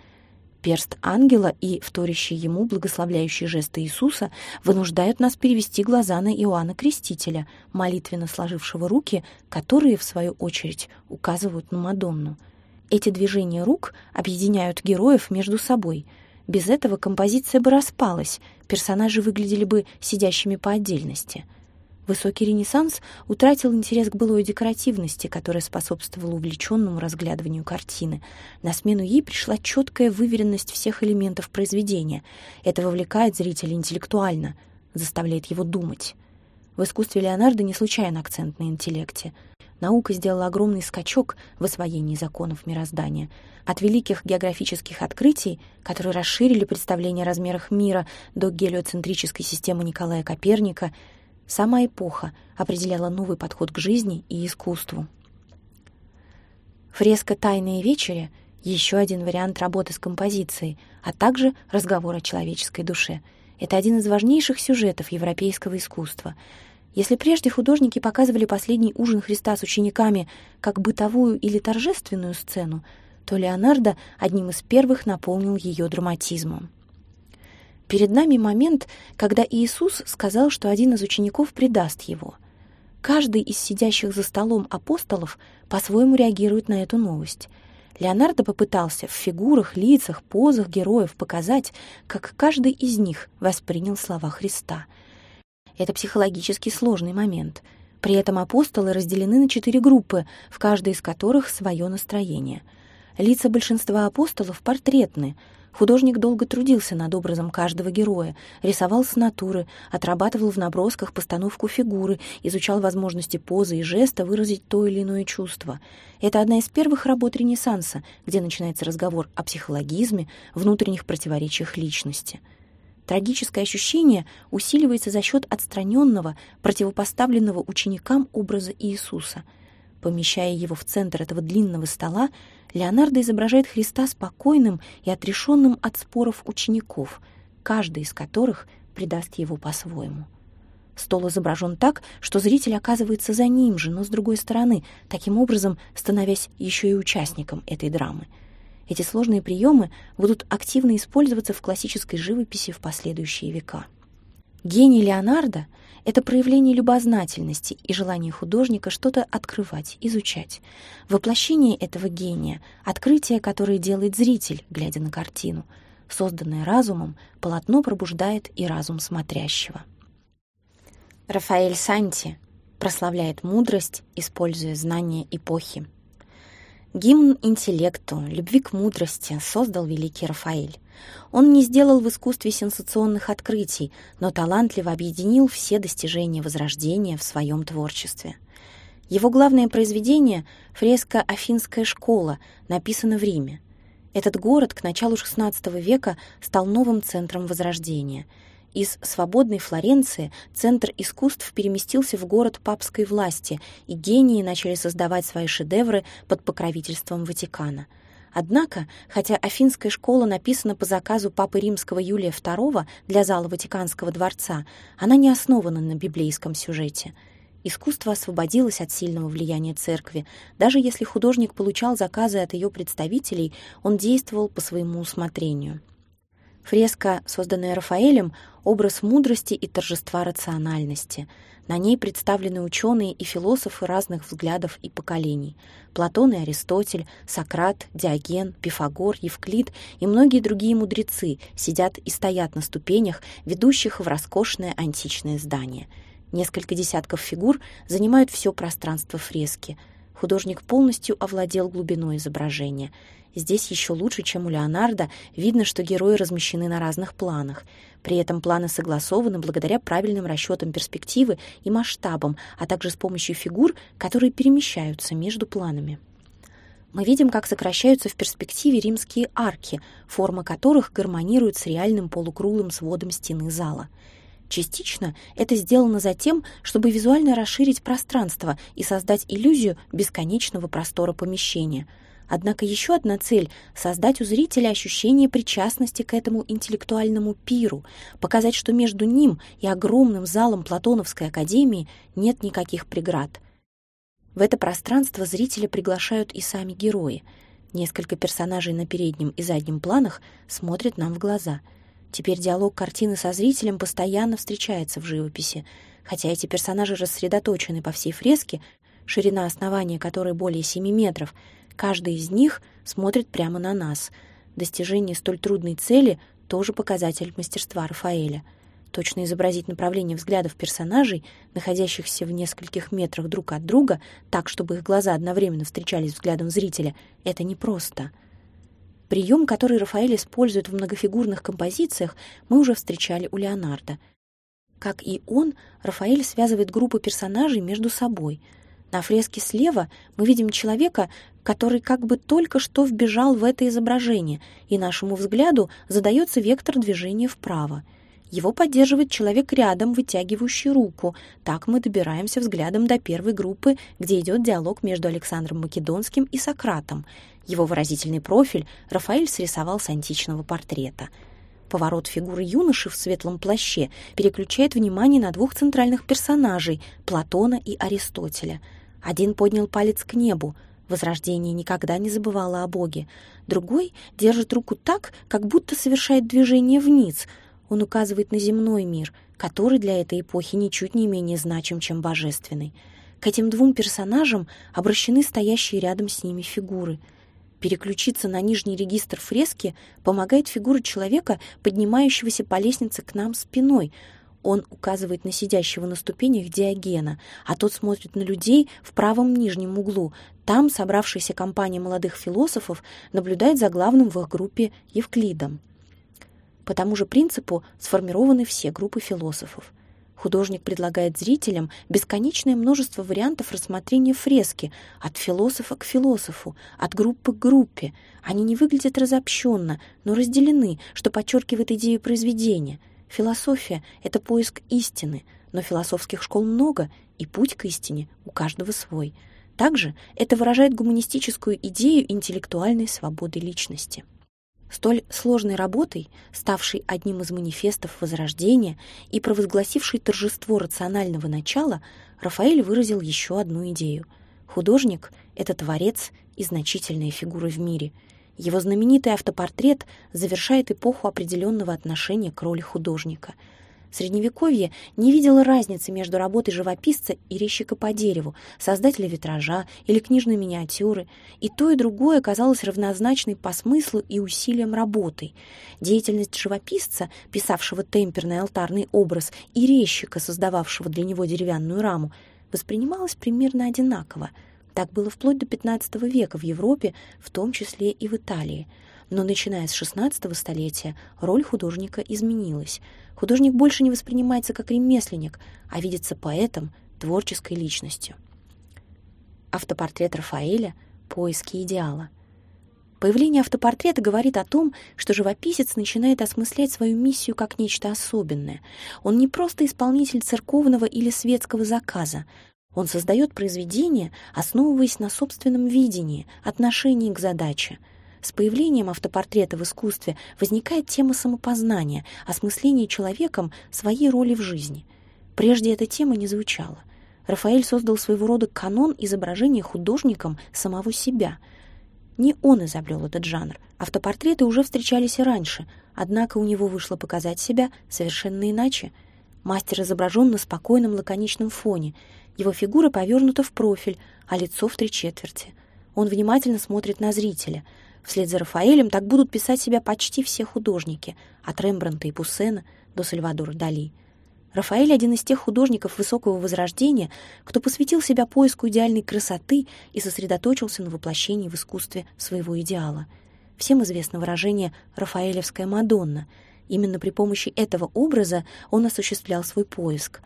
Перст ангела и вторящие ему благословляющие жесты Иисуса вынуждают нас перевести глаза на Иоанна Крестителя, молитвенно сложившего руки, которые, в свою очередь, указывают на Мадонну. Эти движения рук объединяют героев между собой. Без этого композиция бы распалась, персонажи выглядели бы сидящими по отдельности — Высокий Ренессанс утратил интерес к былой декоративности, которая способствовала увлеченному разглядыванию картины. На смену ей пришла четкая выверенность всех элементов произведения. Это вовлекает зрителя интеллектуально, заставляет его думать. В искусстве Леонардо не случайно акцент на интеллекте. Наука сделала огромный скачок в освоении законов мироздания. От великих географических открытий, которые расширили представление о размерах мира, до гелиоцентрической системы Николая Коперника — Сама эпоха определяла новый подход к жизни и искусству. Фреска «Тайные вечери» — еще один вариант работы с композицией, а также разговор о человеческой душе. Это один из важнейших сюжетов европейского искусства. Если прежде художники показывали последний ужин Христа с учениками как бытовую или торжественную сцену, то Леонардо одним из первых наполнил ее драматизмом. Перед нами момент, когда Иисус сказал, что один из учеников предаст его. Каждый из сидящих за столом апостолов по-своему реагирует на эту новость. Леонардо попытался в фигурах, лицах, позах героев показать, как каждый из них воспринял слова Христа. Это психологически сложный момент. При этом апостолы разделены на четыре группы, в каждой из которых свое настроение. Лица большинства апостолов портретны — Художник долго трудился над образом каждого героя, рисовал с натуры, отрабатывал в набросках постановку фигуры, изучал возможности позы и жеста выразить то или иное чувство. Это одна из первых работ Ренессанса, где начинается разговор о психологизме, внутренних противоречиях личности. Трагическое ощущение усиливается за счет отстраненного, противопоставленного ученикам образа Иисуса. Помещая его в центр этого длинного стола, Леонардо изображает Христа спокойным и отрешенным от споров учеников, каждый из которых предаст его по-своему. Стол изображен так, что зритель оказывается за ним же, но с другой стороны, таким образом становясь еще и участником этой драмы. Эти сложные приемы будут активно использоваться в классической живописи в последующие века. Гений Леонардо — это проявление любознательности и желание художника что-то открывать, изучать. Воплощение этого гения — открытие, которое делает зритель, глядя на картину. Созданное разумом, полотно пробуждает и разум смотрящего. Рафаэль Санти прославляет мудрость, используя знания эпохи. Гимн интеллекту, любви к мудрости создал великий Рафаэль. Он не сделал в искусстве сенсационных открытий, но талантливо объединил все достижения Возрождения в своем творчестве. Его главное произведение — фреска «Афинская школа», написана в Риме. Этот город к началу XVI века стал новым центром Возрождения — из свободной Флоренции центр искусств переместился в город папской власти, и гении начали создавать свои шедевры под покровительством Ватикана. Однако, хотя Афинская школа написана по заказу Папы Римского Юлия II для зала Ватиканского дворца, она не основана на библейском сюжете. Искусство освободилось от сильного влияния церкви. Даже если художник получал заказы от ее представителей, он действовал по своему усмотрению. Фреска, созданная Рафаэлем, образ мудрости и торжества рациональности. На ней представлены ученые и философы разных взглядов и поколений. Платон и Аристотель, Сократ, Диоген, Пифагор, Евклид и многие другие мудрецы сидят и стоят на ступенях, ведущих в роскошное античное здание. Несколько десятков фигур занимают все пространство фрески. Художник полностью овладел глубиной изображения — Здесь еще лучше, чем у Леонардо, видно, что герои размещены на разных планах. При этом планы согласованы благодаря правильным расчетам перспективы и масштабам, а также с помощью фигур, которые перемещаются между планами. Мы видим, как сокращаются в перспективе римские арки, форма которых гармонирует с реальным полукруглым сводом стены зала. Частично это сделано за тем, чтобы визуально расширить пространство и создать иллюзию бесконечного простора помещения — Однако еще одна цель — создать у зрителя ощущение причастности к этому интеллектуальному пиру, показать, что между ним и огромным залом Платоновской академии нет никаких преград. В это пространство зрителя приглашают и сами герои. Несколько персонажей на переднем и заднем планах смотрят нам в глаза. Теперь диалог картины со зрителем постоянно встречается в живописи. Хотя эти персонажи рассредоточены по всей фреске, ширина основания которой более 7 метров — Каждый из них смотрит прямо на нас. Достижение столь трудной цели — тоже показатель мастерства Рафаэля. Точно изобразить направление взглядов персонажей, находящихся в нескольких метрах друг от друга, так, чтобы их глаза одновременно встречались взглядом зрителя, это непросто. Прием, который Рафаэль использует в многофигурных композициях, мы уже встречали у Леонардо. Как и он, Рафаэль связывает группы персонажей между собой — на фреске слева мы видим человека, который как бы только что вбежал в это изображение, и нашему взгляду задается вектор движения вправо. Его поддерживает человек рядом, вытягивающий руку. Так мы добираемся взглядом до первой группы, где идет диалог между Александром Македонским и Сократом. Его выразительный профиль Рафаэль срисовал с античного портрета. Поворот фигуры юноши в светлом плаще переключает внимание на двух центральных персонажей — Платона и Аристотеля — один поднял палец к небу, Возрождение никогда не забывало о Боге. Другой держит руку так, как будто совершает движение вниз. Он указывает на земной мир, который для этой эпохи ничуть не менее значим, чем божественный. К этим двум персонажам обращены стоящие рядом с ними фигуры. Переключиться на нижний регистр фрески помогает фигура человека, поднимающегося по лестнице к нам спиной — он указывает на сидящего на ступенях Диогена, а тот смотрит на людей в правом нижнем углу. Там собравшаяся компания молодых философов наблюдает за главным в их группе Евклидом. По тому же принципу сформированы все группы философов. Художник предлагает зрителям бесконечное множество вариантов рассмотрения фрески от философа к философу, от группы к группе. Они не выглядят разобщенно, но разделены, что подчеркивает идею произведения — Философия — это поиск истины, но философских школ много, и путь к истине у каждого свой. Также это выражает гуманистическую идею интеллектуальной свободы личности. Столь сложной работой, ставшей одним из манифестов Возрождения и провозгласившей торжество рационального начала, Рафаэль выразил еще одну идею. Художник — это творец и значительная фигура в мире — его знаменитый автопортрет завершает эпоху определенного отношения к роли художника. Средневековье не видело разницы между работой живописца и резчика по дереву, создателя витража или книжной миниатюры, и то и другое казалось равнозначной по смыслу и усилиям работой. Деятельность живописца, писавшего темперный алтарный образ, и резчика, создававшего для него деревянную раму, воспринималась примерно одинаково — Так было вплоть до XV века в Европе, в том числе и в Италии. Но начиная с XVI столетия роль художника изменилась. Художник больше не воспринимается как ремесленник, а видится поэтом, творческой личностью. Автопортрет Рафаэля «Поиски идеала». Появление автопортрета говорит о том, что живописец начинает осмыслять свою миссию как нечто особенное. Он не просто исполнитель церковного или светского заказа. Он создает произведение, основываясь на собственном видении, отношении к задаче. С появлением автопортрета в искусстве возникает тема самопознания, осмысления человеком своей роли в жизни. Прежде эта тема не звучала. Рафаэль создал своего рода канон изображения художником самого себя. Не он изобрел этот жанр. Автопортреты уже встречались и раньше, однако у него вышло показать себя совершенно иначе. Мастер изображен на спокойном лаконичном фоне. Его фигура повернута в профиль, а лицо в три четверти. Он внимательно смотрит на зрителя — Вслед за Рафаэлем так будут писать себя почти все художники, от Рембрандта и Пуссена до Сальвадора Дали. Рафаэль — один из тех художников высокого возрождения, кто посвятил себя поиску идеальной красоты и сосредоточился на воплощении в искусстве своего идеала. Всем известно выражение «Рафаэлевская Мадонна». Именно при помощи этого образа он осуществлял свой поиск.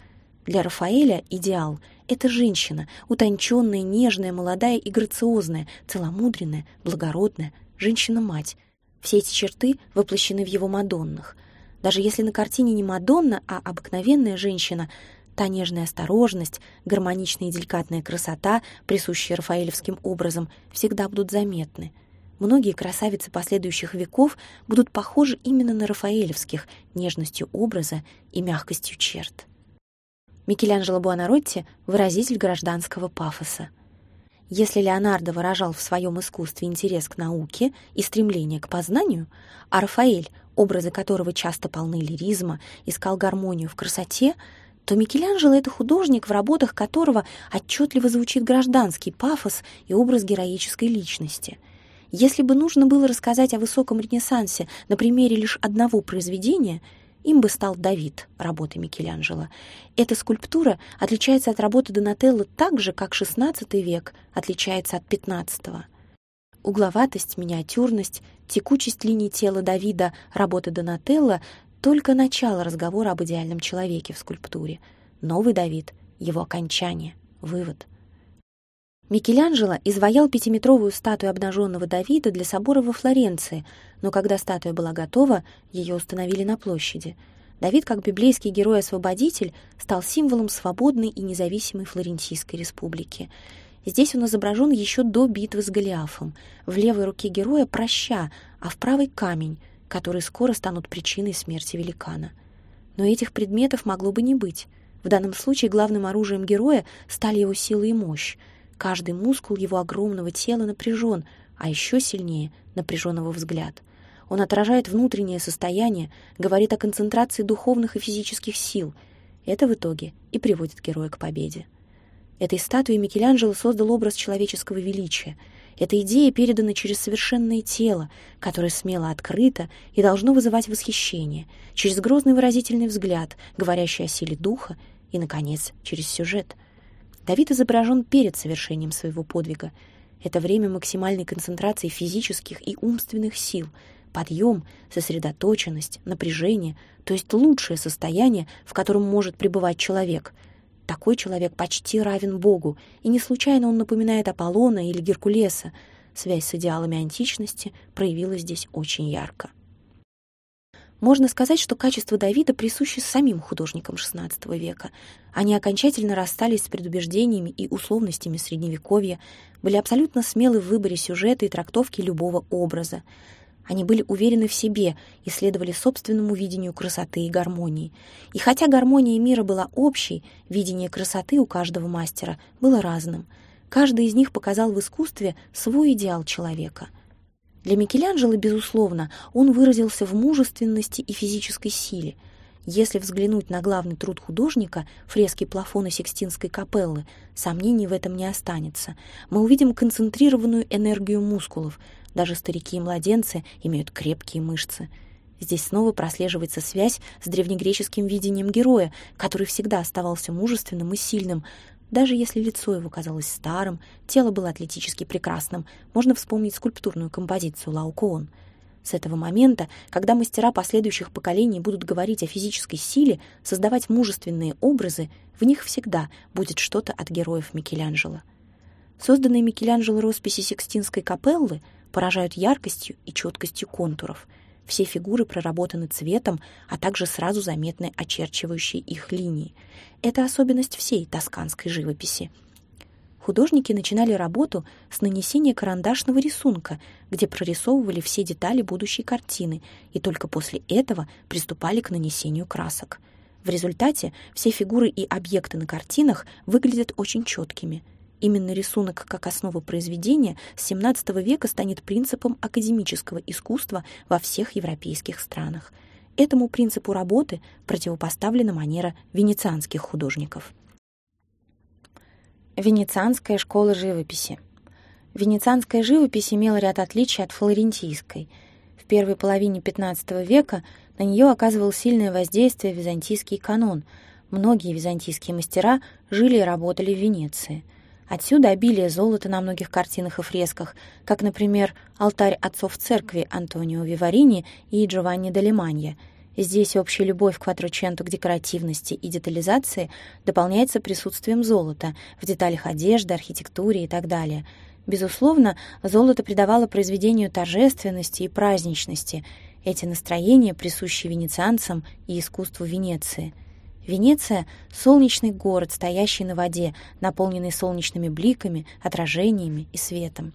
Для Рафаэля идеал — это женщина, утонченная, нежная, молодая и грациозная, целомудренная, благородная, женщина-мать. Все эти черты воплощены в его Мадоннах. Даже если на картине не Мадонна, а обыкновенная женщина, та нежная осторожность, гармоничная и деликатная красота, присущая рафаэлевским образом, всегда будут заметны. Многие красавицы последующих веков будут похожи именно на рафаэлевских нежностью образа и мягкостью черт. Микеланджело Буонаротти — выразитель гражданского пафоса — если Леонардо выражал в своем искусстве интерес к науке и стремление к познанию, а Рафаэль, образы которого часто полны лиризма, искал гармонию в красоте, то Микеланджело — это художник, в работах которого отчетливо звучит гражданский пафос и образ героической личности. Если бы нужно было рассказать о высоком ренессансе на примере лишь одного произведения — им бы стал Давид работы Микеланджело. Эта скульптура отличается от работы Донателло так же, как XVI век отличается от XV. Угловатость, миниатюрность, текучесть линий тела Давида работы Донателло — только начало разговора об идеальном человеке в скульптуре. Новый Давид — его окончание, вывод — Микеланджело изваял пятиметровую статую обнаженного Давида для собора во Флоренции, но когда статуя была готова, ее установили на площади. Давид, как библейский герой-освободитель, стал символом свободной и независимой Флорентийской республики. Здесь он изображен еще до битвы с Голиафом. В левой руке героя проща, а в правой камень, которые скоро станут причиной смерти великана. Но этих предметов могло бы не быть. В данном случае главным оружием героя стали его сила и мощь. Каждый мускул его огромного тела напряжен, а еще сильнее напряженного взгляд. Он отражает внутреннее состояние, говорит о концентрации духовных и физических сил. Это в итоге и приводит героя к победе. Этой статуей Микеланджело создал образ человеческого величия. Эта идея передана через совершенное тело, которое смело открыто и должно вызывать восхищение, через грозный выразительный взгляд, говорящий о силе духа, и, наконец, через сюжет — Давид изображен перед совершением своего подвига. Это время максимальной концентрации физических и умственных сил, подъем, сосредоточенность, напряжение, то есть лучшее состояние, в котором может пребывать человек. Такой человек почти равен Богу, и не случайно он напоминает Аполлона или Геркулеса. Связь с идеалами античности проявилась здесь очень ярко. Можно сказать, что качество Давида присущи самим художникам XVI века. Они окончательно расстались с предубеждениями и условностями Средневековья, были абсолютно смелы в выборе сюжета и трактовки любого образа. Они были уверены в себе и следовали собственному видению красоты и гармонии. И хотя гармония мира была общей, видение красоты у каждого мастера было разным. Каждый из них показал в искусстве свой идеал человека — для Микеланджело, безусловно, он выразился в мужественности и физической силе. Если взглянуть на главный труд художника, фрески плафона Сикстинской капеллы, сомнений в этом не останется. Мы увидим концентрированную энергию мускулов. Даже старики и младенцы имеют крепкие мышцы. Здесь снова прослеживается связь с древнегреческим видением героя, который всегда оставался мужественным и сильным, Даже если лицо его казалось старым, тело было атлетически прекрасным, можно вспомнить скульптурную композицию Лаукоон. С этого момента, когда мастера последующих поколений будут говорить о физической силе, создавать мужественные образы, в них всегда будет что-то от героев Микеланджело. Созданные Микеланджело росписи Сикстинской капеллы поражают яркостью и четкостью контуров. Все фигуры проработаны цветом, а также сразу заметны очерчивающие их линии. Это особенность всей тосканской живописи. Художники начинали работу с нанесения карандашного рисунка, где прорисовывали все детали будущей картины, и только после этого приступали к нанесению красок. В результате все фигуры и объекты на картинах выглядят очень четкими – Именно рисунок как основа произведения с XVII века станет принципом академического искусства во всех европейских странах. Этому принципу работы противопоставлена манера венецианских художников. Венецианская школа живописи. Венецианская живопись имела ряд отличий от флорентийской. В первой половине XV века на нее оказывал сильное воздействие византийский канон. Многие византийские мастера жили и работали в Венеции – Отсюда обилие золота на многих картинах и фресках, как, например, алтарь отцов церкви Антонио Виварини и Джованни де Лиманья. Здесь общая любовь к кватроченту к декоративности и детализации дополняется присутствием золота в деталях одежды, архитектуре и так далее. Безусловно, золото придавало произведению торжественности и праздничности. Эти настроения присущи венецианцам и искусству Венеции — Венеция — солнечный город, стоящий на воде, наполненный солнечными бликами, отражениями и светом.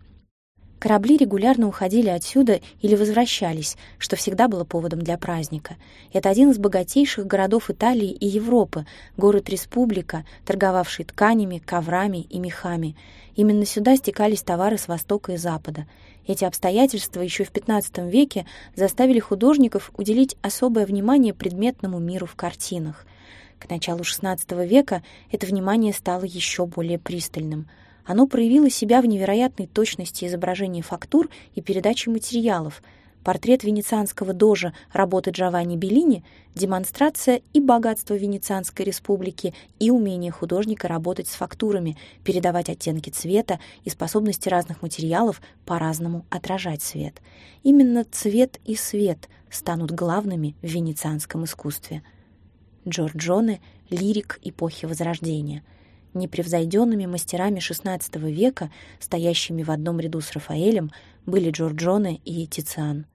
Корабли регулярно уходили отсюда или возвращались, что всегда было поводом для праздника. Это один из богатейших городов Италии и Европы, город-республика, торговавший тканями, коврами и мехами. Именно сюда стекались товары с востока и запада. Эти обстоятельства еще в XV веке заставили художников уделить особое внимание предметному миру в картинах. К началу XVI века это внимание стало еще более пристальным. Оно проявило себя в невероятной точности изображения фактур и передачи материалов. Портрет венецианского дожа работы Джованни Беллини — демонстрация и богатства Венецианской республики, и умение художника работать с фактурами, передавать оттенки цвета и способности разных материалов по-разному отражать свет. Именно цвет и свет станут главными в венецианском искусстве — Джорджоне — лирик эпохи Возрождения. Непревзойденными мастерами XVI века, стоящими в одном ряду с Рафаэлем, были Джорджоне и Тициан.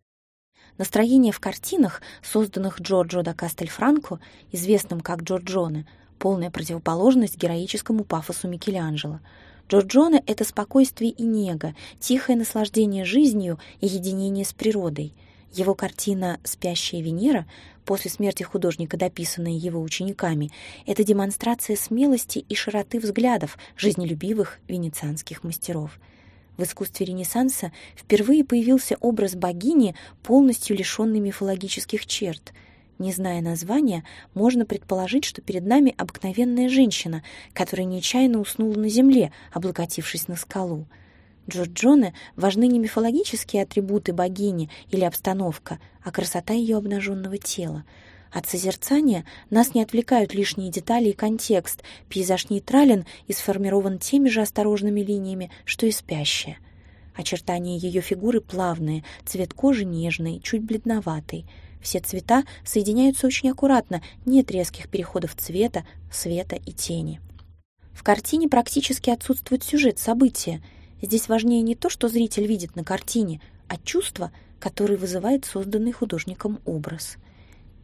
Настроение в картинах, созданных Джорджо да Кастельфранко, известным как Джорджоне, полная противоположность героическому пафосу Микеланджело. Джорджоне — это спокойствие и нега, тихое наслаждение жизнью и единение с природой. Его картина «Спящая Венера» после смерти художника, дописанная его учениками, это демонстрация смелости и широты взглядов жизнелюбивых венецианских мастеров. В искусстве Ренессанса впервые появился образ богини, полностью лишенный мифологических черт. Не зная названия, можно предположить, что перед нами обыкновенная женщина, которая нечаянно уснула на земле, облокотившись на скалу. Джорджоне важны не мифологические атрибуты богини или обстановка, а красота ее обнаженного тела. От созерцания нас не отвлекают лишние детали и контекст, пейзаж нейтрален и сформирован теми же осторожными линиями, что и спящая. Очертания ее фигуры плавные, цвет кожи нежный, чуть бледноватый. Все цвета соединяются очень аккуратно, нет резких переходов цвета, света и тени. В картине практически отсутствует сюжет события — Здесь важнее не то, что зритель видит на картине, а чувство, которое вызывает созданный художником образ.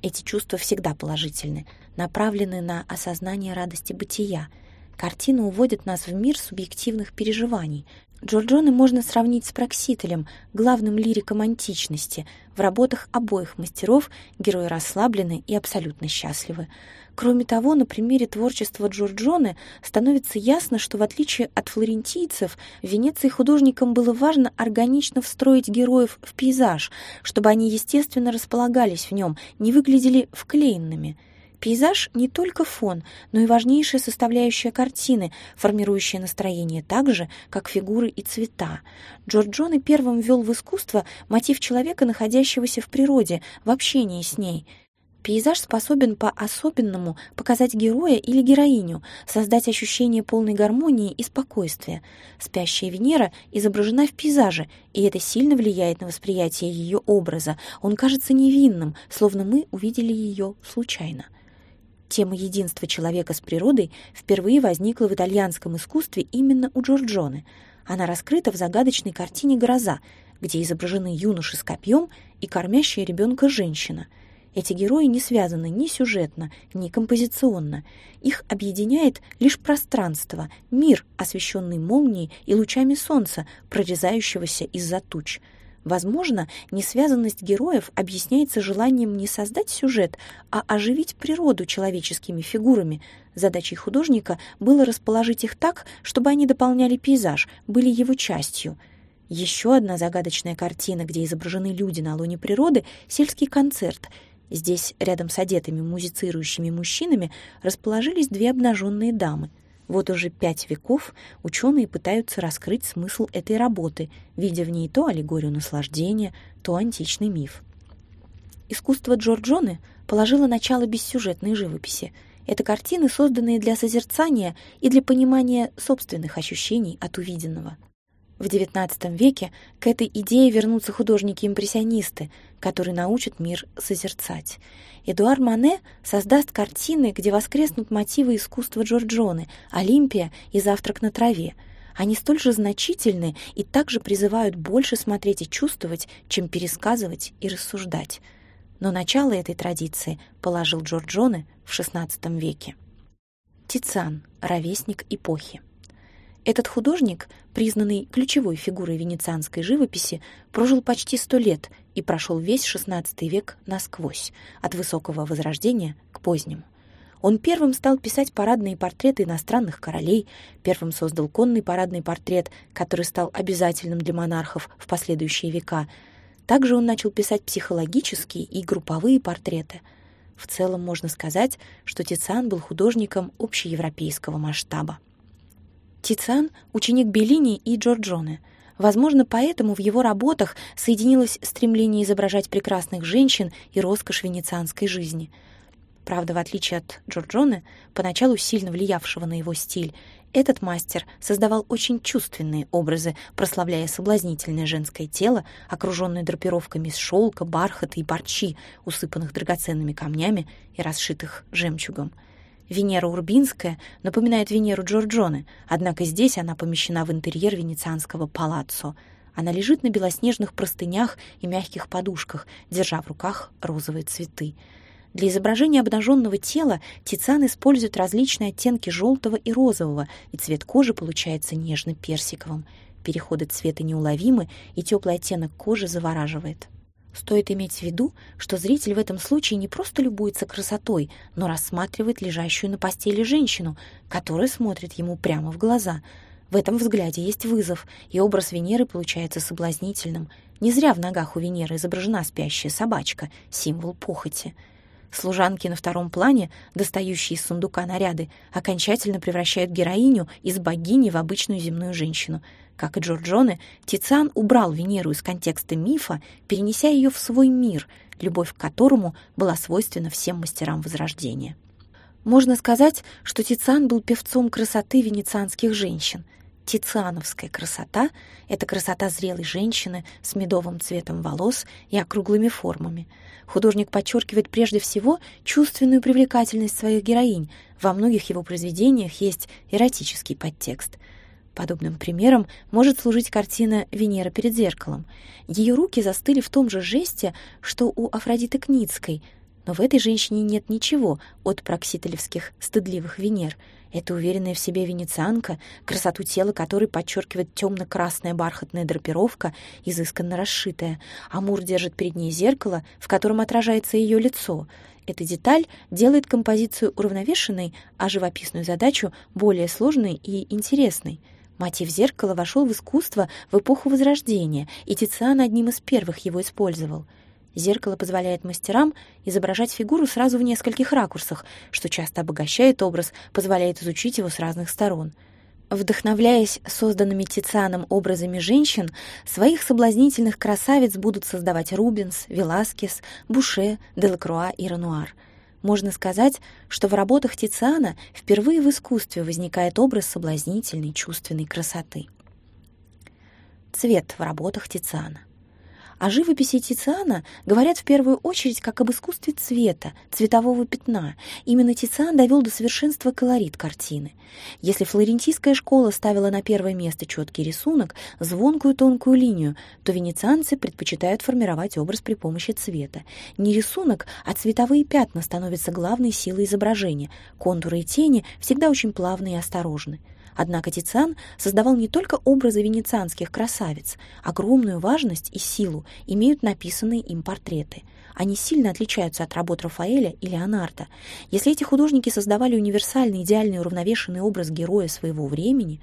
Эти чувства всегда положительны, направлены на осознание радости бытия. Картина уводит нас в мир субъективных переживаний. Джорджоне можно сравнить с Проксителем, главным лириком античности. В работах обоих мастеров герои расслаблены и абсолютно счастливы. Кроме того, на примере творчества Джорджоне становится ясно, что в отличие от флорентийцев, в Венеции художникам было важно органично встроить героев в пейзаж, чтобы они естественно располагались в нем, не выглядели вклеенными. Пейзаж не только фон, но и важнейшая составляющая картины, формирующая настроение так же, как фигуры и цвета. Джорджоне первым ввел в искусство мотив человека, находящегося в природе, в общении с ней — Пейзаж способен по-особенному показать героя или героиню, создать ощущение полной гармонии и спокойствия. Спящая Венера изображена в пейзаже, и это сильно влияет на восприятие ее образа. Он кажется невинным, словно мы увидели ее случайно. Тема единства человека с природой впервые возникла в итальянском искусстве именно у Джорджоне. Она раскрыта в загадочной картине «Гроза», где изображены юноши с копьем и кормящая ребенка женщина — эти герои не связаны ни сюжетно, ни композиционно. Их объединяет лишь пространство, мир, освещенный молнией и лучами солнца, прорезающегося из-за туч. Возможно, несвязанность героев объясняется желанием не создать сюжет, а оживить природу человеческими фигурами. Задачей художника было расположить их так, чтобы они дополняли пейзаж, были его частью — еще одна загадочная картина, где изображены люди на луне природы — сельский концерт — Здесь, рядом с одетыми музицирующими мужчинами, расположились две обнаженные дамы. Вот уже пять веков ученые пытаются раскрыть смысл этой работы, видя в ней то аллегорию наслаждения, то античный миф. Искусство Джорджоне положило начало бессюжетной живописи. Это картины, созданные для созерцания и для понимания собственных ощущений от увиденного. В XIX веке к этой идее вернутся художники-импрессионисты, которые научат мир созерцать. Эдуар Мане создаст картины, где воскреснут мотивы искусства Джорджоны, Олимпия и Завтрак на траве. Они столь же значительны и также призывают больше смотреть и чувствовать, чем пересказывать и рассуждать. Но начало этой традиции положил Джорджоне в XVI веке. Тициан, ровесник эпохи. Этот художник, признанный ключевой фигурой венецианской живописи, прожил почти сто лет и прошел весь XVI век насквозь, от высокого возрождения к позднему. Он первым стал писать парадные портреты иностранных королей, первым создал конный парадный портрет, который стал обязательным для монархов в последующие века. Также он начал писать психологические и групповые портреты. В целом можно сказать, что Тициан был художником общеевропейского масштаба. Тициан — ученик Беллини и Джорджоне. Возможно, поэтому в его работах соединилось стремление изображать прекрасных женщин и роскошь венецианской жизни. Правда, в отличие от Джорджоне, поначалу сильно влиявшего на его стиль, этот мастер создавал очень чувственные образы, прославляя соблазнительное женское тело, окруженное драпировками из шелка, бархата и парчи, усыпанных драгоценными камнями и расшитых жемчугом — Венера Урбинская напоминает Венеру Джорджоне, однако здесь она помещена в интерьер венецианского палаццо. Она лежит на белоснежных простынях и мягких подушках, держа в руках розовые цветы. Для изображения обнаженного тела Тициан использует различные оттенки желтого и розового, и цвет кожи получается нежно-персиковым. Переходы цвета неуловимы, и теплый оттенок кожи завораживает. Стоит иметь в виду, что зритель в этом случае не просто любуется красотой, но рассматривает лежащую на постели женщину, которая смотрит ему прямо в глаза. В этом взгляде есть вызов, и образ Венеры получается соблазнительным. Не зря в ногах у Венеры изображена спящая собачка, символ похоти. Служанки на втором плане, достающие из сундука наряды, окончательно превращают героиню из богини в обычную земную женщину — как и Джорджоне, Тициан убрал Венеру из контекста мифа, перенеся ее в свой мир, любовь к которому была свойственна всем мастерам Возрождения. Можно сказать, что Тициан был певцом красоты венецианских женщин. Тициановская красота — это красота зрелой женщины с медовым цветом волос и округлыми формами. Художник подчеркивает прежде всего чувственную привлекательность своих героинь. Во многих его произведениях есть эротический подтекст — Подобным примером может служить картина «Венера перед зеркалом». Ее руки застыли в том же жесте, что у Афродиты Кницкой, но в этой женщине нет ничего от проксителевских стыдливых Венер. Это уверенная в себе венецианка, красоту тела которой подчеркивает темно-красная бархатная драпировка, изысканно расшитая. Амур держит перед ней зеркало, в котором отражается ее лицо. Эта деталь делает композицию уравновешенной, а живописную задачу более сложной и интересной — Мотив зеркала вошел в искусство в эпоху Возрождения, и Тициан одним из первых его использовал. Зеркало позволяет мастерам изображать фигуру сразу в нескольких ракурсах, что часто обогащает образ, позволяет изучить его с разных сторон. Вдохновляясь созданными Тицианом образами женщин, своих соблазнительных красавиц будут создавать Рубенс, Веласкес, Буше, Делакруа и Ренуар. Можно сказать, что в работах Тициана впервые в искусстве возникает образ соблазнительной чувственной красоты. Цвет в работах Тициана. О живописи Тициана говорят в первую очередь как об искусстве цвета, цветового пятна. Именно Тициан довел до совершенства колорит картины. Если флорентийская школа ставила на первое место четкий рисунок, звонкую тонкую линию, то венецианцы предпочитают формировать образ при помощи цвета. Не рисунок, а цветовые пятна становятся главной силой изображения. Контуры и тени всегда очень плавные и осторожны. Однако Тициан создавал не только образы венецианских красавиц, огромную важность и силу имеют написанные им портреты. Они сильно отличаются от работ Рафаэля и Леонардо. Если эти художники создавали универсальный, идеальный, уравновешенный образ героя своего времени,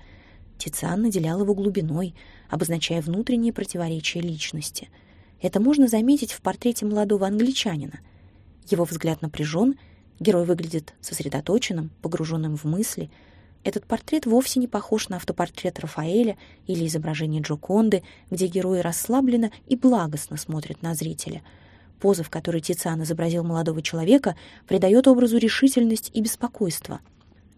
Тициан наделял его глубиной, обозначая внутренние противоречия личности. Это можно заметить в портрете молодого англичанина. Его взгляд напряжен, герой выглядит сосредоточенным, погруженным в мысли — этот портрет вовсе не похож на автопортрет Рафаэля или изображение Джоконды, где герои расслабленно и благостно смотрят на зрителя. Поза, в которой Тициан изобразил молодого человека, придает образу решительность и беспокойство.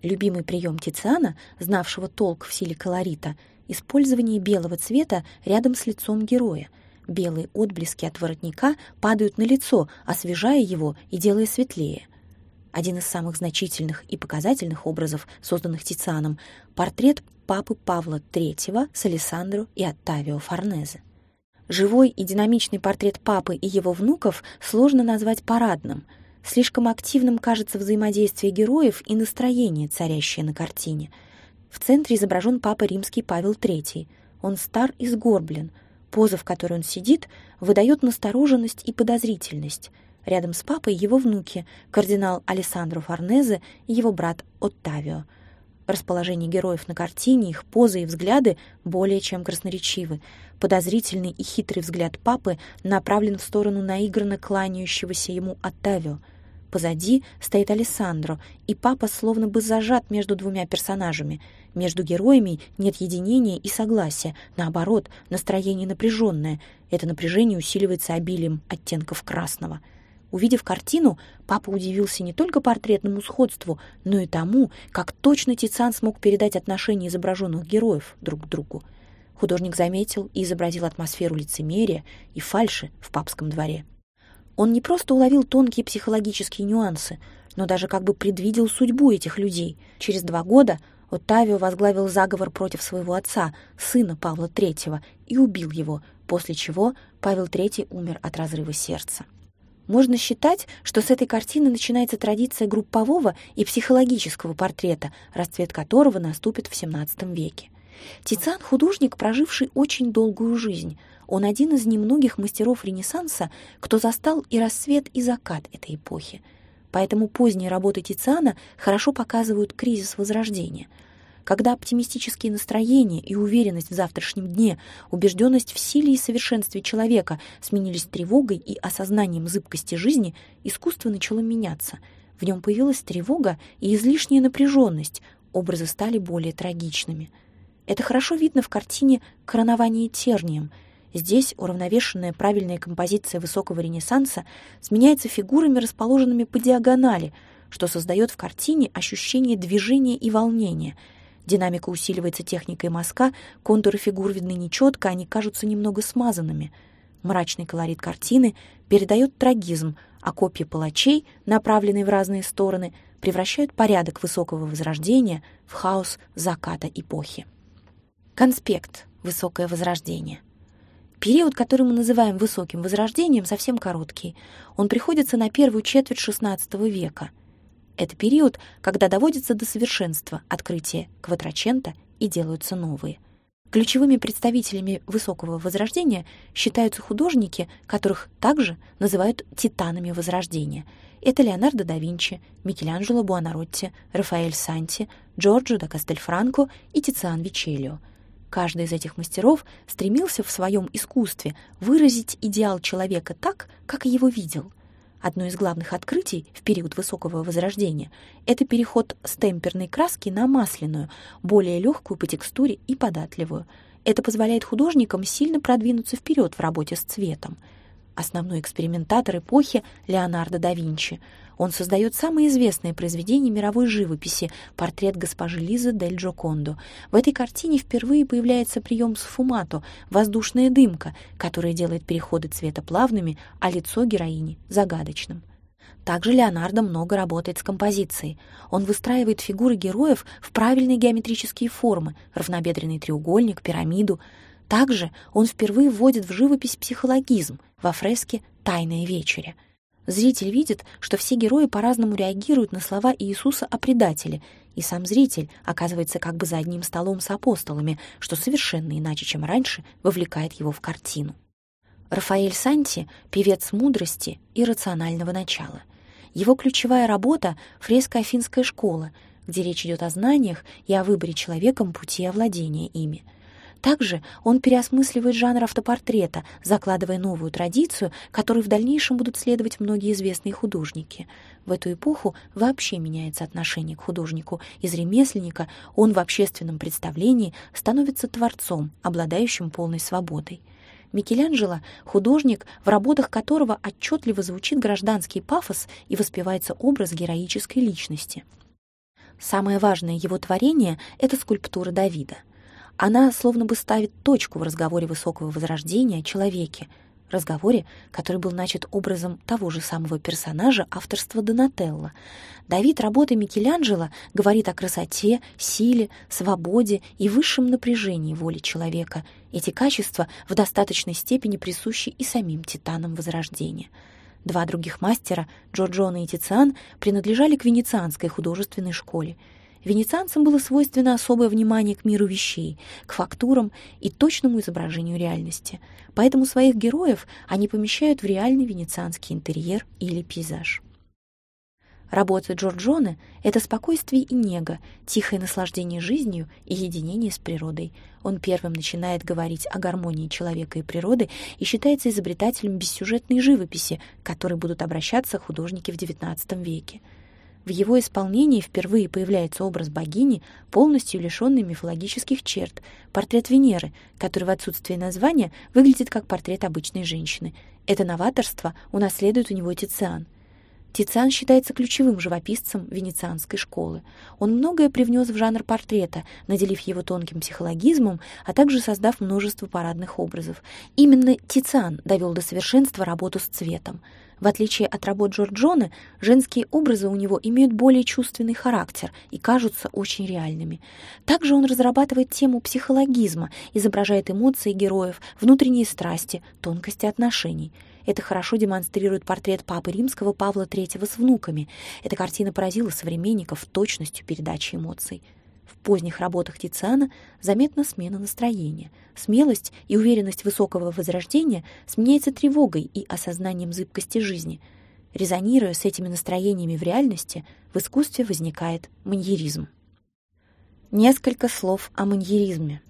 Любимый прием Тициана, знавшего толк в силе колорита, использование белого цвета рядом с лицом героя. Белые отблески от воротника падают на лицо, освежая его и делая светлее — один из самых значительных и показательных образов, созданных Тицианом, портрет папы Павла III с Алессандро и Оттавио Форнезе. Живой и динамичный портрет папы и его внуков сложно назвать парадным. Слишком активным кажется взаимодействие героев и настроение, царящее на картине. В центре изображен папа римский Павел III. Он стар и сгорблен. Поза, в которой он сидит, выдает настороженность и подозрительность — Рядом с папой его внуки, кардинал Алессандро Форнезе и его брат Оттавио. Расположение героев на картине, их позы и взгляды более чем красноречивы. Подозрительный и хитрый взгляд папы направлен в сторону наигранно кланяющегося ему Оттавио. Позади стоит Алессандро, и папа словно бы зажат между двумя персонажами. Между героями нет единения и согласия. Наоборот, настроение напряженное. Это напряжение усиливается обилием оттенков красного — Увидев картину, папа удивился не только портретному сходству, но и тому, как точно Тициан смог передать отношения изображенных героев друг к другу. Художник заметил и изобразил атмосферу лицемерия и фальши в папском дворе. Он не просто уловил тонкие психологические нюансы, но даже как бы предвидел судьбу этих людей. Через два года Оттавио возглавил заговор против своего отца, сына Павла III, и убил его, после чего Павел III умер от разрыва сердца. Можно считать, что с этой картины начинается традиция группового и психологического портрета, расцвет которого наступит в XVII веке. Тициан — художник, проживший очень долгую жизнь. Он один из немногих мастеров Ренессанса, кто застал и рассвет, и закат этой эпохи. Поэтому поздние работы Тициана хорошо показывают кризис Возрождения — когда оптимистические настроения и уверенность в завтрашнем дне, убежденность в силе и совершенстве человека сменились тревогой и осознанием зыбкости жизни, искусство начало меняться. В нем появилась тревога и излишняя напряженность, образы стали более трагичными. Это хорошо видно в картине «Коронование тернием», Здесь уравновешенная правильная композиция высокого ренессанса сменяется фигурами, расположенными по диагонали, что создает в картине ощущение движения и волнения — Динамика усиливается техникой мазка, контуры фигур видны нечетко, они кажутся немного смазанными. Мрачный колорит картины передает трагизм, а копья палачей, направленные в разные стороны, превращают порядок высокого возрождения в хаос заката эпохи. Конспект «Высокое возрождение». Период, который мы называем высоким возрождением, совсем короткий. Он приходится на первую четверть XVI века. Это период, когда доводится до совершенства открытия Кватрачента и делаются новые. Ключевыми представителями высокого возрождения считаются художники, которых также называют титанами возрождения. Это Леонардо да Винчи, Микеланджело Буонаротти, Рафаэль Санти, Джорджо да Кастельфранко и Тициан Вичелио. Каждый из этих мастеров стремился в своем искусстве выразить идеал человека так, как его видел — Одно из главных открытий в период Высокого Возрождения — это переход с темперной краски на масляную, более легкую по текстуре и податливую. Это позволяет художникам сильно продвинуться вперед в работе с цветом. Основной экспериментатор эпохи — Леонардо да Винчи. Он создает самые известные произведения мировой живописи — портрет госпожи Лизы дель Джокондо. В этой картине впервые появляется прием сфумато — воздушная дымка, которая делает переходы цвета плавными, а лицо героини — загадочным. Также Леонардо много работает с композицией. Он выстраивает фигуры героев в правильные геометрические формы — равнобедренный треугольник, пирамиду. Также он впервые вводит в живопись психологизм во фреске «Тайная вечеря». Зритель видит, что все герои по-разному реагируют на слова Иисуса о предателе, и сам зритель оказывается как бы за одним столом с апостолами, что совершенно иначе, чем раньше, вовлекает его в картину. Рафаэль Санти — певец мудрости и рационального начала. Его ключевая работа — фреска «Афинская школа», где речь идет о знаниях и о выборе человеком пути овладения ими — также он переосмысливает жанр автопортрета, закладывая новую традицию, которой в дальнейшем будут следовать многие известные художники. В эту эпоху вообще меняется отношение к художнику. Из ремесленника он в общественном представлении становится творцом, обладающим полной свободой. Микеланджело — художник, в работах которого отчетливо звучит гражданский пафос и воспевается образ героической личности. Самое важное его творение — это скульптура Давида — она словно бы ставит точку в разговоре высокого возрождения о человеке, разговоре, который был начат образом того же самого персонажа авторства Донателло. Давид работы Микеланджело говорит о красоте, силе, свободе и высшем напряжении воли человека. Эти качества в достаточной степени присущи и самим титанам Возрождения. Два других мастера, Джорджоне и Тициан, принадлежали к венецианской художественной школе — Венецианцам было свойственно особое внимание к миру вещей, к фактурам и точному изображению реальности. Поэтому своих героев они помещают в реальный венецианский интерьер или пейзаж. Работа Джорджоне — это спокойствие и нега, тихое наслаждение жизнью и единение с природой. Он первым начинает говорить о гармонии человека и природы и считается изобретателем бессюжетной живописи, к которой будут обращаться художники в XIX веке. В его исполнении впервые появляется образ богини, полностью лишенный мифологических черт, портрет Венеры, который в отсутствии названия выглядит как портрет обычной женщины. Это новаторство унаследует у него Тициан. Тициан считается ключевым живописцем венецианской школы. Он многое привнес в жанр портрета, наделив его тонким психологизмом, а также создав множество парадных образов. Именно Тициан довел до совершенства работу с цветом — в отличие от работ Джорджона, женские образы у него имеют более чувственный характер и кажутся очень реальными. Также он разрабатывает тему психологизма, изображает эмоции героев, внутренние страсти, тонкости отношений. Это хорошо демонстрирует портрет папы римского Павла III с внуками. Эта картина поразила современников точностью передачи эмоций. В поздних работах Тициана заметна смена настроения. Смелость и уверенность высокого возрождения сменяется тревогой и осознанием зыбкости жизни. Резонируя с этими настроениями в реальности, в искусстве возникает маньеризм. Несколько слов о маньеризме.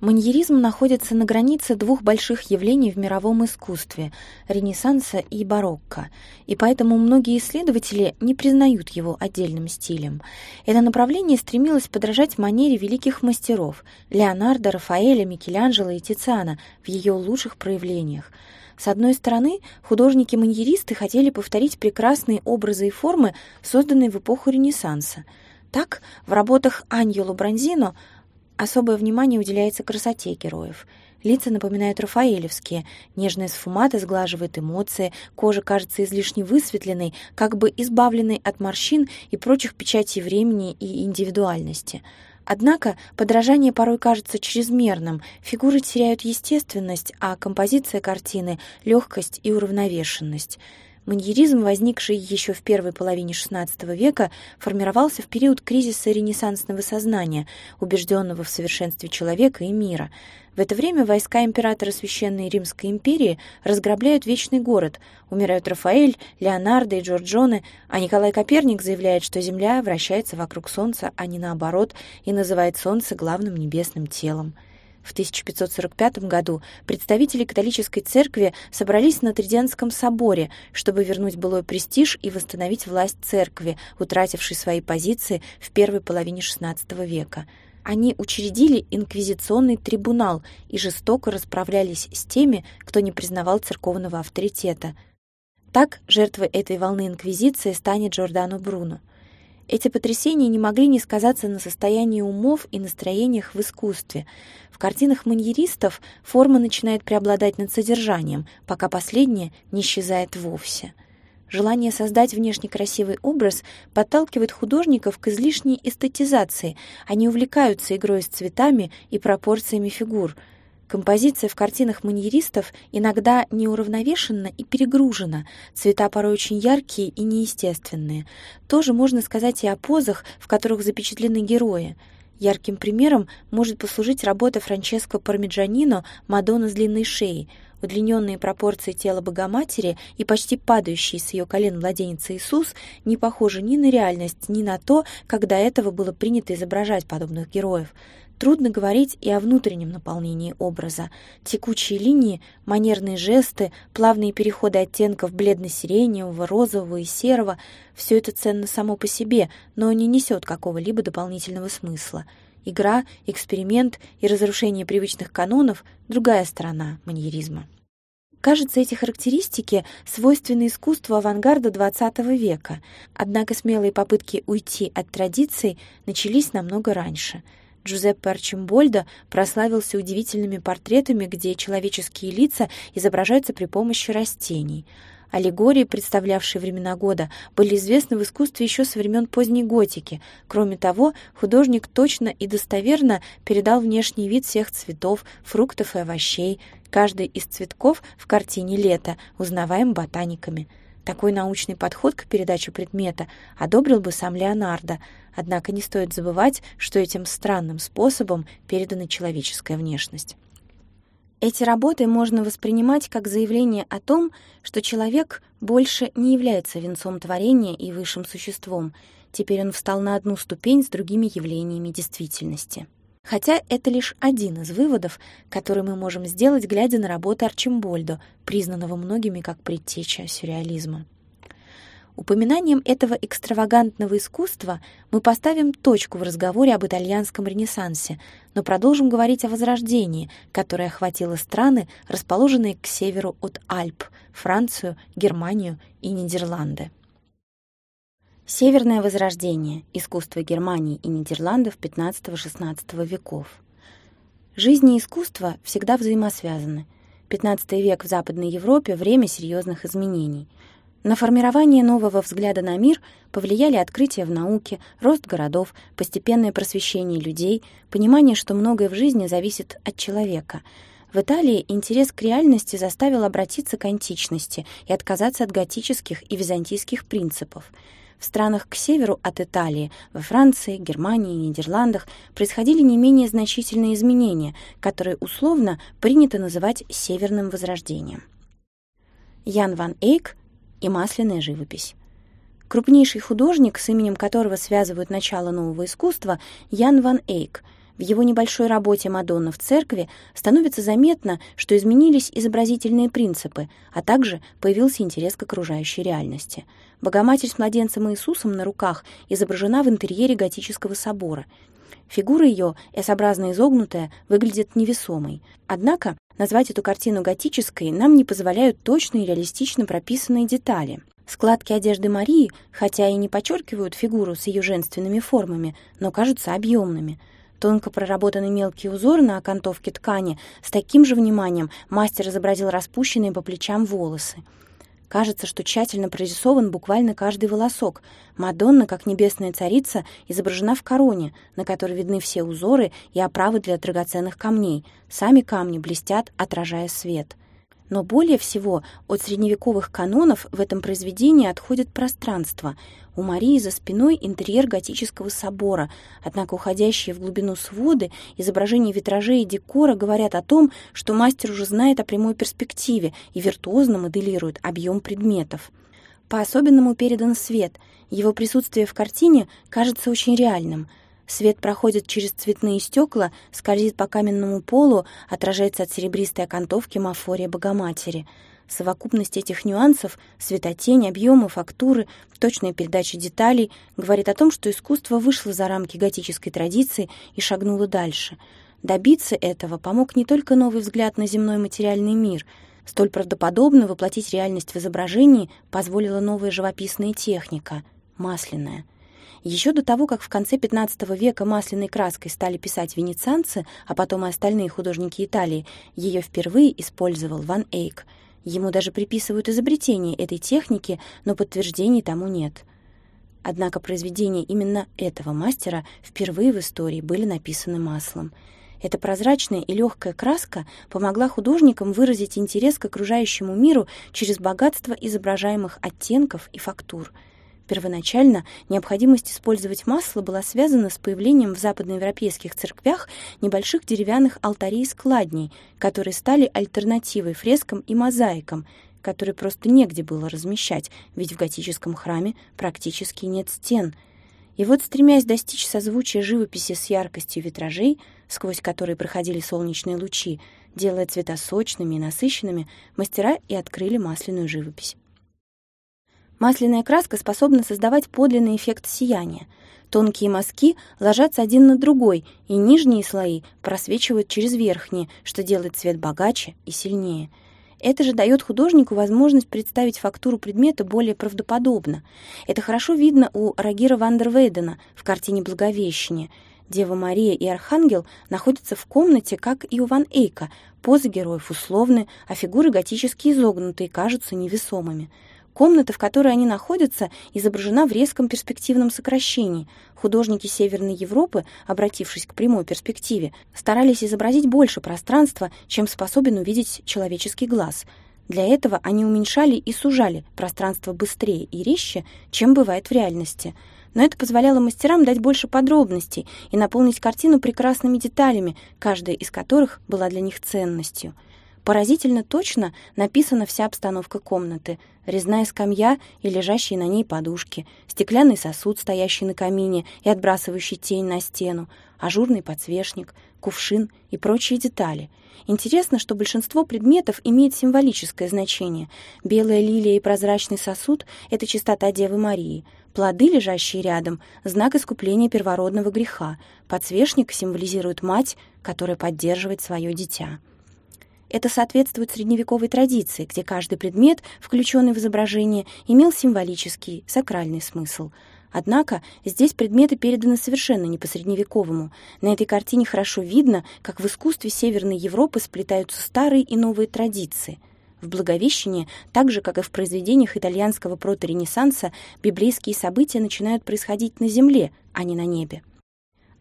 Маньеризм находится на границе двух больших явлений в мировом искусстве — Ренессанса и барокко, и поэтому многие исследователи не признают его отдельным стилем. Это направление стремилось подражать манере великих мастеров — Леонардо, Рафаэля, Микеланджело и Тициана в ее лучших проявлениях. С одной стороны, художники-маньеристы хотели повторить прекрасные образы и формы, созданные в эпоху Ренессанса. Так, в работах Аньоло Бронзино — Особое внимание уделяется красоте героев. Лица напоминают рафаэлевские, нежная сфумата сглаживает эмоции, кожа кажется излишне высветленной, как бы избавленной от морщин и прочих печатей времени и индивидуальности. Однако подражание порой кажется чрезмерным, фигуры теряют естественность, а композиция картины — легкость и уравновешенность — Маньеризм, возникший еще в первой половине XVI века, формировался в период кризиса ренессансного сознания, убежденного в совершенстве человека и мира. В это время войска императора Священной Римской империи разграбляют Вечный город, умирают Рафаэль, Леонардо и Джорджоне, а Николай Коперник заявляет, что Земля вращается вокруг Солнца, а не наоборот, и называет Солнце главным небесным телом. В 1545 году представители католической церкви собрались на Триденском соборе, чтобы вернуть былой престиж и восстановить власть церкви, утратившей свои позиции в первой половине XVI века. Они учредили инквизиционный трибунал и жестоко расправлялись с теми, кто не признавал церковного авторитета. Так жертвой этой волны инквизиции станет Джордано Бруно – эти потрясения не могли не сказаться на состоянии умов и настроениях в искусстве. В картинах маньеристов форма начинает преобладать над содержанием, пока последнее не исчезает вовсе. Желание создать внешне красивый образ подталкивает художников к излишней эстетизации. Они увлекаются игрой с цветами и пропорциями фигур – Композиция в картинах маньеристов иногда неуравновешена и перегружена, цвета порой очень яркие и неестественные. Тоже можно сказать и о позах, в которых запечатлены герои. Ярким примером может послужить работа Франческо Пармиджанино «Мадонна с длинной шеей», Удлиненные пропорции тела Богоматери и почти падающий с ее колен младенец Иисус не похожи ни на реальность, ни на то, как до этого было принято изображать подобных героев. Трудно говорить и о внутреннем наполнении образа. Текучие линии, манерные жесты, плавные переходы оттенков бледно-сиреневого, розового и серого — все это ценно само по себе, но не несет какого-либо дополнительного смысла. Игра, эксперимент и разрушение привычных канонов — другая сторона маньеризма. Кажется, эти характеристики свойственны искусству авангарда XX века, однако смелые попытки уйти от традиций начались намного раньше — Джузеппе Арчимбольдо прославился удивительными портретами, где человеческие лица изображаются при помощи растений. Аллегории, представлявшие времена года, были известны в искусстве еще со времен поздней готики. Кроме того, художник точно и достоверно передал внешний вид всех цветов, фруктов и овощей. Каждый из цветков в картине «Лето» узнаваем ботаниками. Такой научный подход к передаче предмета одобрил бы сам Леонардо, однако не стоит забывать, что этим странным способом передана человеческая внешность. Эти работы можно воспринимать как заявление о том, что человек больше не является венцом творения и высшим существом, теперь он встал на одну ступень с другими явлениями действительности. Хотя это лишь один из выводов, который мы можем сделать, глядя на работы Арчимбольдо, признанного многими как предтеча сюрреализма. Упоминанием этого экстравагантного искусства мы поставим точку в разговоре об итальянском ренессансе, но продолжим говорить о Возрождении, которое охватило страны, расположенные к северу от Альп, Францию, Германию и Нидерланды. Северное возрождение. Искусство Германии и Нидерландов XV-XVI веков. Жизнь и искусство всегда взаимосвязаны. XV век в Западной Европе — время серьезных изменений. На формирование нового взгляда на мир повлияли открытия в науке, рост городов, постепенное просвещение людей, понимание, что многое в жизни зависит от человека — в Италии интерес к реальности заставил обратиться к античности и отказаться от готических и византийских принципов. В странах к северу от Италии, во Франции, Германии и Нидерландах происходили не менее значительные изменения, которые условно принято называть «северным возрождением». Ян ван Эйк и масляная живопись. Крупнейший художник, с именем которого связывают начало нового искусства, Ян ван Эйк – в его небольшой работе «Мадонна в церкви» становится заметно, что изменились изобразительные принципы, а также появился интерес к окружающей реальности. Богоматерь с младенцем Иисусом на руках изображена в интерьере готического собора. Фигура ее, S-образно изогнутая, выглядит невесомой. Однако назвать эту картину готической нам не позволяют точные и реалистично прописанные детали. Складки одежды Марии, хотя и не подчеркивают фигуру с ее женственными формами, но кажутся объемными – Тонко проработанный мелкий узор на окантовке ткани с таким же вниманием мастер изобразил распущенные по плечам волосы. Кажется, что тщательно прорисован буквально каждый волосок. Мадонна, как небесная царица, изображена в короне, на которой видны все узоры и оправы для драгоценных камней. Сами камни блестят, отражая свет. Но более всего от средневековых канонов в этом произведении отходит пространство. У Марии за спиной интерьер готического собора, однако уходящие в глубину своды, изображения витражей и декора говорят о том, что мастер уже знает о прямой перспективе и виртуозно моделирует объем предметов. По-особенному передан свет, его присутствие в картине кажется очень реальным – Свет проходит через цветные стекла, скользит по каменному полу, отражается от серебристой окантовки мафория Богоматери. Совокупность этих нюансов — светотень, объемы, фактуры, точная передача деталей — говорит о том, что искусство вышло за рамки готической традиции и шагнуло дальше. Добиться этого помог не только новый взгляд на земной материальный мир — Столь правдоподобно воплотить реальность в изображении позволила новая живописная техника — масляная. Еще до того, как в конце XV века масляной краской стали писать венецианцы, а потом и остальные художники Италии, ее впервые использовал Ван Эйк. Ему даже приписывают изобретение этой техники, но подтверждений тому нет. Однако произведения именно этого мастера впервые в истории были написаны маслом — эта прозрачная и легкая краска помогла художникам выразить интерес к окружающему миру через богатство изображаемых оттенков и фактур. Первоначально необходимость использовать масло была связана с появлением в западноевропейских церквях небольших деревянных алтарей-складней, которые стали альтернативой фрескам и мозаикам, которые просто негде было размещать, ведь в готическом храме практически нет стен — и вот, стремясь достичь созвучия живописи с яркостью витражей, сквозь которые проходили солнечные лучи, делая цвета сочными и насыщенными, мастера и открыли масляную живопись. Масляная краска способна создавать подлинный эффект сияния. Тонкие мазки ложатся один на другой, и нижние слои просвечивают через верхние, что делает цвет богаче и сильнее — это же дает художнику возможность представить фактуру предмета более правдоподобно. Это хорошо видно у Рагира Вандервейдена в картине «Благовещение». Дева Мария и Архангел находятся в комнате, как и у Ван Эйка. Позы героев условны, а фигуры готически изогнутые, кажутся невесомыми. Комната, в которой они находятся, изображена в резком перспективном сокращении. Художники Северной Европы, обратившись к прямой перспективе, старались изобразить больше пространства, чем способен увидеть человеческий глаз. Для этого они уменьшали и сужали пространство быстрее и резче, чем бывает в реальности. Но это позволяло мастерам дать больше подробностей и наполнить картину прекрасными деталями, каждая из которых была для них ценностью — Поразительно точно написана вся обстановка комнаты. Резная скамья и лежащие на ней подушки, стеклянный сосуд, стоящий на камине и отбрасывающий тень на стену, ажурный подсвечник, кувшин и прочие детали. Интересно, что большинство предметов имеет символическое значение. Белая лилия и прозрачный сосуд — это чистота Девы Марии. Плоды, лежащие рядом, — знак искупления первородного греха. Подсвечник символизирует мать, которая поддерживает свое дитя. Это соответствует средневековой традиции, где каждый предмет, включенный в изображение, имел символический, сакральный смысл. Однако здесь предметы переданы совершенно не по-средневековому. На этой картине хорошо видно, как в искусстве Северной Европы сплетаются старые и новые традиции. В Благовещении, так же, как и в произведениях итальянского проторенессанса, библейские события начинают происходить на земле, а не на небе.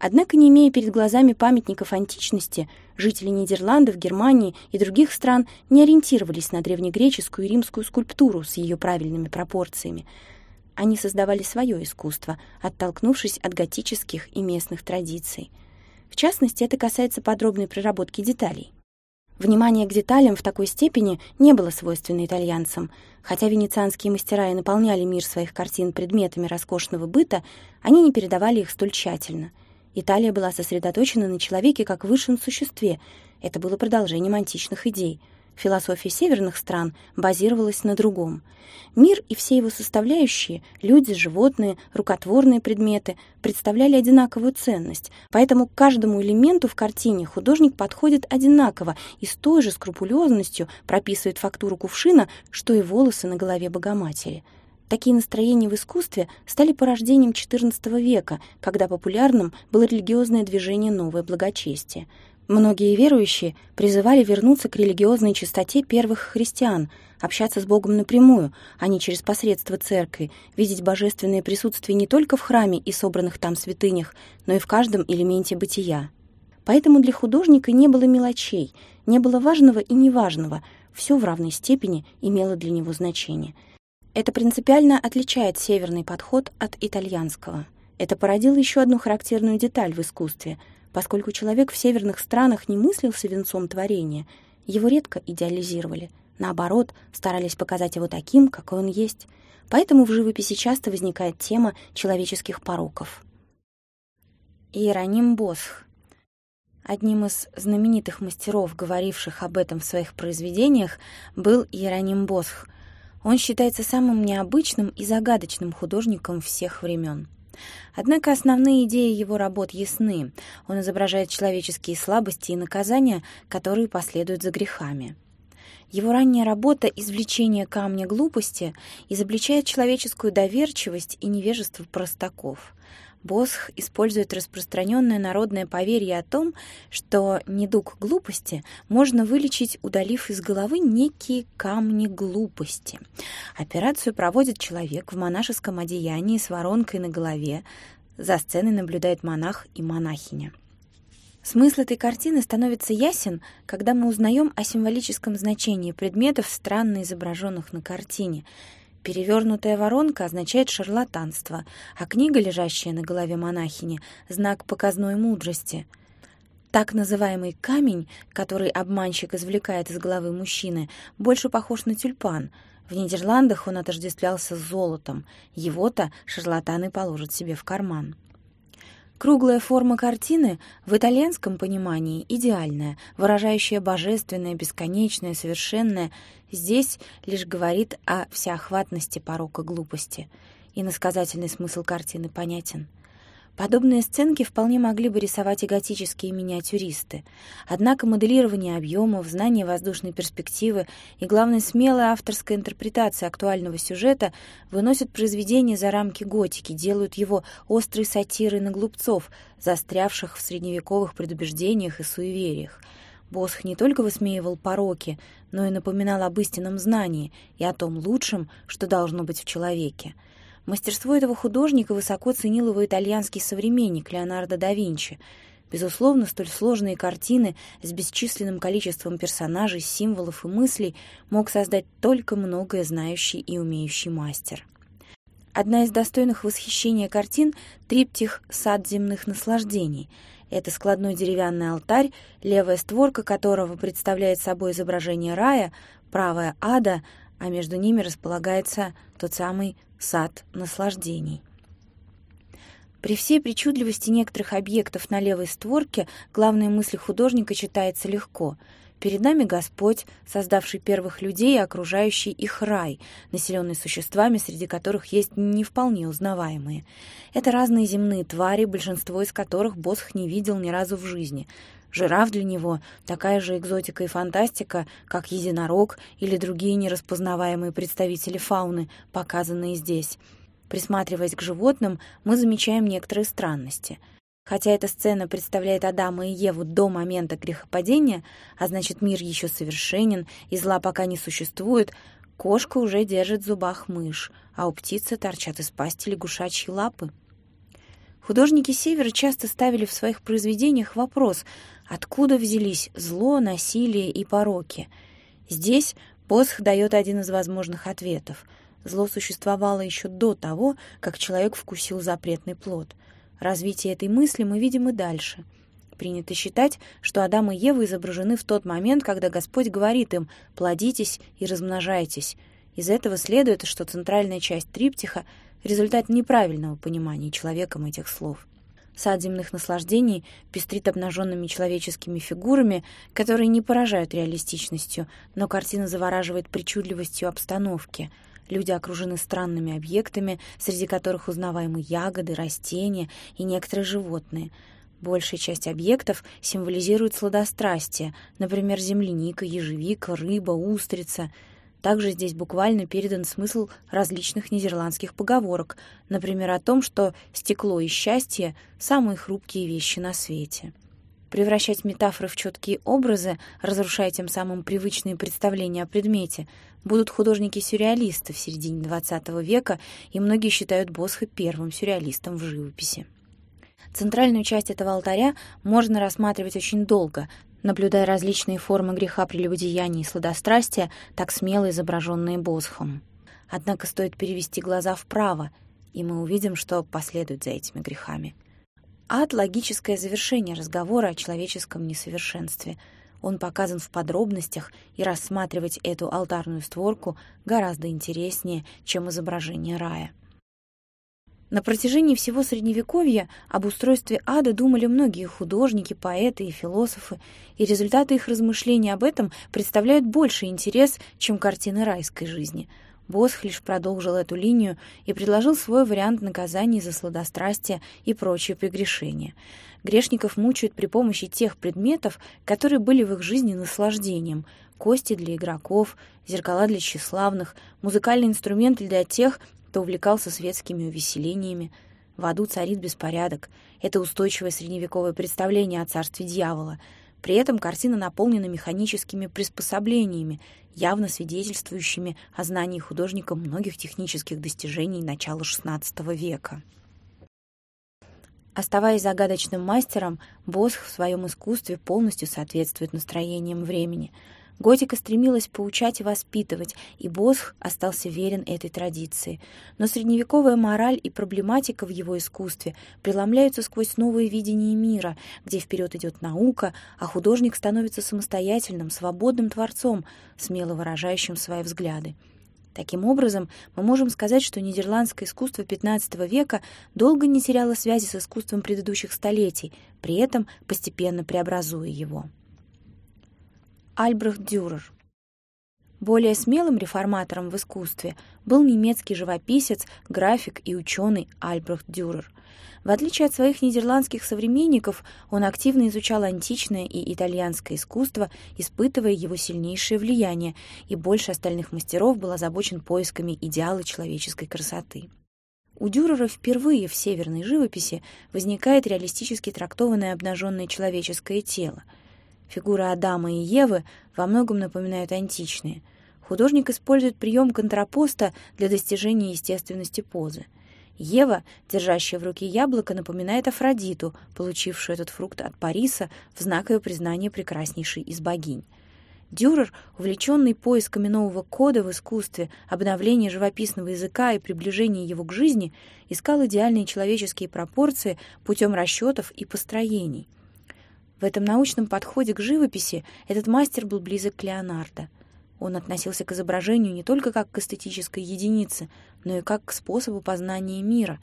Однако, не имея перед глазами памятников античности, жители Нидерландов, Германии и других стран не ориентировались на древнегреческую и римскую скульптуру с ее правильными пропорциями. Они создавали свое искусство, оттолкнувшись от готических и местных традиций. В частности, это касается подробной проработки деталей. Внимание к деталям в такой степени не было свойственно итальянцам. Хотя венецианские мастера и наполняли мир своих картин предметами роскошного быта, они не передавали их столь тщательно — Италия была сосредоточена на человеке как высшем существе. Это было продолжением античных идей. Философия северных стран базировалась на другом. Мир и все его составляющие — люди, животные, рукотворные предметы — представляли одинаковую ценность, поэтому к каждому элементу в картине художник подходит одинаково и с той же скрупулезностью прописывает фактуру кувшина, что и волосы на голове Богоматери — Такие настроения в искусстве стали порождением XIV века, когда популярным было религиозное движение «Новое благочестие». Многие верующие призывали вернуться к религиозной чистоте первых христиан, общаться с Богом напрямую, а не через посредство церкви, видеть божественное присутствие не только в храме и собранных там святынях, но и в каждом элементе бытия. Поэтому для художника не было мелочей, не было важного и неважного, все в равной степени имело для него значение — это принципиально отличает северный подход от итальянского. Это породило еще одну характерную деталь в искусстве. Поскольку человек в северных странах не мыслился венцом творения, его редко идеализировали. Наоборот, старались показать его таким, какой он есть. Поэтому в живописи часто возникает тема человеческих пороков. Иероним Босх. Одним из знаменитых мастеров, говоривших об этом в своих произведениях, был Иероним Босх. Он считается самым необычным и загадочным художником всех времен. Однако основные идеи его работ ясны. Он изображает человеческие слабости и наказания, которые последуют за грехами. Его ранняя работа «Извлечение камня глупости» изобличает человеческую доверчивость и невежество простаков. Босх использует распространенное народное поверье о том, что недуг глупости можно вылечить, удалив из головы некие камни глупости. Операцию проводит человек в монашеском одеянии с воронкой на голове. За сценой наблюдает монах и монахиня. Смысл этой картины становится ясен, когда мы узнаем о символическом значении предметов, странно изображенных на картине — Перевернутая воронка означает шарлатанство, а книга, лежащая на голове монахини, — знак показной мудрости. Так называемый камень, который обманщик извлекает из головы мужчины, больше похож на тюльпан. В Нидерландах он отождествлялся с золотом. Его-то шарлатаны положат себе в карман. Круглая форма картины в итальянском понимании идеальная, выражающая божественное, бесконечное, совершенное, здесь лишь говорит о всеохватности порока глупости. И насказательный смысл картины понятен — Подобные сценки вполне могли бы рисовать и готические миниатюристы. Однако моделирование объемов, знание воздушной перспективы и, главное, смелая авторская интерпретация актуального сюжета выносят произведение за рамки готики, делают его острой сатирой на глупцов, застрявших в средневековых предубеждениях и суевериях. Босх не только высмеивал пороки, но и напоминал об истинном знании и о том лучшем, что должно быть в человеке — Мастерство этого художника высоко ценил его итальянский современник Леонардо да Винчи. Безусловно, столь сложные картины с бесчисленным количеством персонажей, символов и мыслей мог создать только многое знающий и умеющий мастер. Одна из достойных восхищения картин — триптих «Сад земных наслаждений». Это складной деревянный алтарь, левая створка которого представляет собой изображение рая, правая — ада, а между ними располагается тот самый сад наслаждений. При всей причудливости некоторых объектов на левой створке главные мысли художника читается легко. Перед нами Господь, создавший первых людей и окружающий их рай, населенный существами, среди которых есть не вполне узнаваемые. Это разные земные твари, большинство из которых Босх не видел ни разу в жизни. Жираф для него такая же экзотика и фантастика, как единорог или другие нераспознаваемые представители фауны, показанные здесь. Присматриваясь к животным, мы замечаем некоторые странности. Хотя эта сцена представляет Адама и Еву до момента грехопадения, а значит мир еще совершенен и зла пока не существует, кошка уже держит в зубах мышь, а у птицы торчат из пасти лягушачьи лапы. Художники Севера часто ставили в своих произведениях вопрос, откуда взялись зло, насилие и пороки. Здесь Босх дает один из возможных ответов. Зло существовало еще до того, как человек вкусил запретный плод. Развитие этой мысли мы видим и дальше. Принято считать, что Адам и Ева изображены в тот момент, когда Господь говорит им «плодитесь и размножайтесь». Из этого следует, что центральная часть триптиха результат неправильного понимания человеком этих слов. Сад земных наслаждений пестрит обнаженными человеческими фигурами, которые не поражают реалистичностью, но картина завораживает причудливостью обстановки. Люди окружены странными объектами, среди которых узнаваемы ягоды, растения и некоторые животные. Большая часть объектов символизирует сладострастие, например, земляника, ежевика, рыба, устрица — также здесь буквально передан смысл различных нидерландских поговорок, например, о том, что стекло и счастье — самые хрупкие вещи на свете. Превращать метафоры в четкие образы, разрушая тем самым привычные представления о предмете, будут художники-сюрреалисты в середине XX века, и многие считают Босха первым сюрреалистом в живописи. Центральную часть этого алтаря можно рассматривать очень долго, наблюдая различные формы греха прелюбодеяния и сладострастия, так смело изображенные Босхом. Однако стоит перевести глаза вправо, и мы увидим, что последует за этими грехами. Ад — логическое завершение разговора о человеческом несовершенстве. Он показан в подробностях, и рассматривать эту алтарную створку гораздо интереснее, чем изображение рая. На протяжении всего Средневековья об устройстве ада думали многие художники, поэты и философы, и результаты их размышлений об этом представляют больший интерес, чем картины райской жизни. Босх лишь продолжил эту линию и предложил свой вариант наказаний за сладострастие и прочие прегрешения. Грешников мучают при помощи тех предметов, которые были в их жизни наслаждением — кости для игроков, зеркала для тщеславных, музыкальные инструменты для тех, кто увлекался светскими увеселениями. В аду царит беспорядок. Это устойчивое средневековое представление о царстве дьявола. При этом картина наполнена механическими приспособлениями, явно свидетельствующими о знании художника многих технических достижений начала XVI века. Оставаясь загадочным мастером, Босх в своем искусстве полностью соответствует настроениям времени — Готика стремилась поучать и воспитывать, и Босх остался верен этой традиции. Но средневековая мораль и проблематика в его искусстве преломляются сквозь новые видения мира, где вперед идет наука, а художник становится самостоятельным, свободным творцом, смело выражающим свои взгляды. Таким образом, мы можем сказать, что нидерландское искусство XV века долго не теряло связи с искусством предыдущих столетий, при этом постепенно преобразуя его. Альбрехт Дюрер. Более смелым реформатором в искусстве был немецкий живописец, график и ученый Альбрехт Дюрер. В отличие от своих нидерландских современников, он активно изучал античное и итальянское искусство, испытывая его сильнейшее влияние, и больше остальных мастеров был озабочен поисками идеала человеческой красоты. У Дюрера впервые в северной живописи возникает реалистически трактованное обнаженное человеческое тело — Фигуры Адама и Евы во многом напоминают античные. Художник использует прием контрапоста для достижения естественности позы. Ева, держащая в руке яблоко, напоминает Афродиту, получившую этот фрукт от Париса в знак ее признания прекраснейшей из богинь. Дюрер, увлеченный поисками нового кода в искусстве, обновления живописного языка и приближения его к жизни, искал идеальные человеческие пропорции путем расчетов и построений — в этом научном подходе к живописи этот мастер был близок к Леонардо. Он относился к изображению не только как к эстетической единице, но и как к способу познания мира.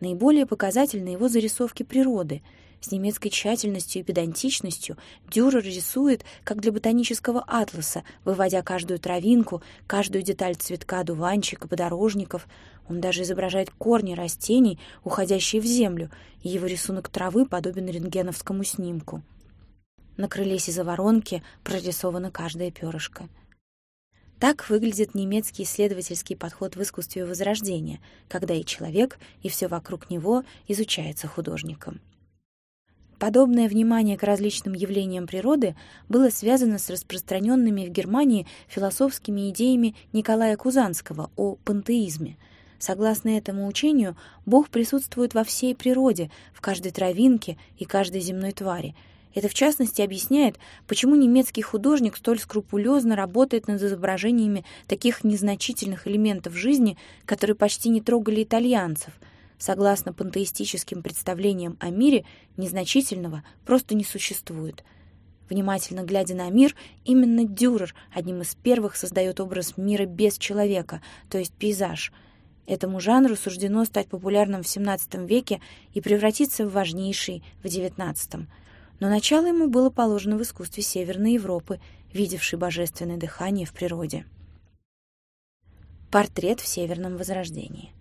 Наиболее показательны его зарисовки природы. С немецкой тщательностью и педантичностью Дюрер рисует, как для ботанического атласа, выводя каждую травинку, каждую деталь цветка, дуванчика, подорожников — он даже изображает корни растений, уходящие в землю, и его рисунок травы подобен рентгеновскому снимку. На крыле сизоворонки прорисовано каждое перышко. Так выглядит немецкий исследовательский подход в искусстве Возрождения, когда и человек, и все вокруг него изучается художником. Подобное внимание к различным явлениям природы было связано с распространенными в Германии философскими идеями Николая Кузанского о пантеизме — Согласно этому учению, Бог присутствует во всей природе, в каждой травинке и каждой земной твари. Это, в частности, объясняет, почему немецкий художник столь скрупулезно работает над изображениями таких незначительных элементов жизни, которые почти не трогали итальянцев. Согласно пантеистическим представлениям о мире, незначительного просто не существует. Внимательно глядя на мир, именно Дюрер одним из первых создает образ мира без человека, то есть пейзаж — Этому жанру суждено стать популярным в XVII веке и превратиться в важнейший в XIX. Но начало ему было положено в искусстве Северной Европы, видевшей божественное дыхание в природе. Портрет в Северном Возрождении.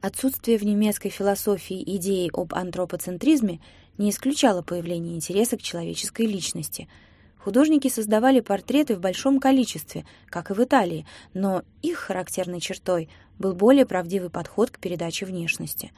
Отсутствие в немецкой философии идеи об антропоцентризме не исключало появление интереса к человеческой личности — Художники создавали портреты в большом количестве, как и в Италии, но их характерной чертой был более правдивый подход к передаче внешности.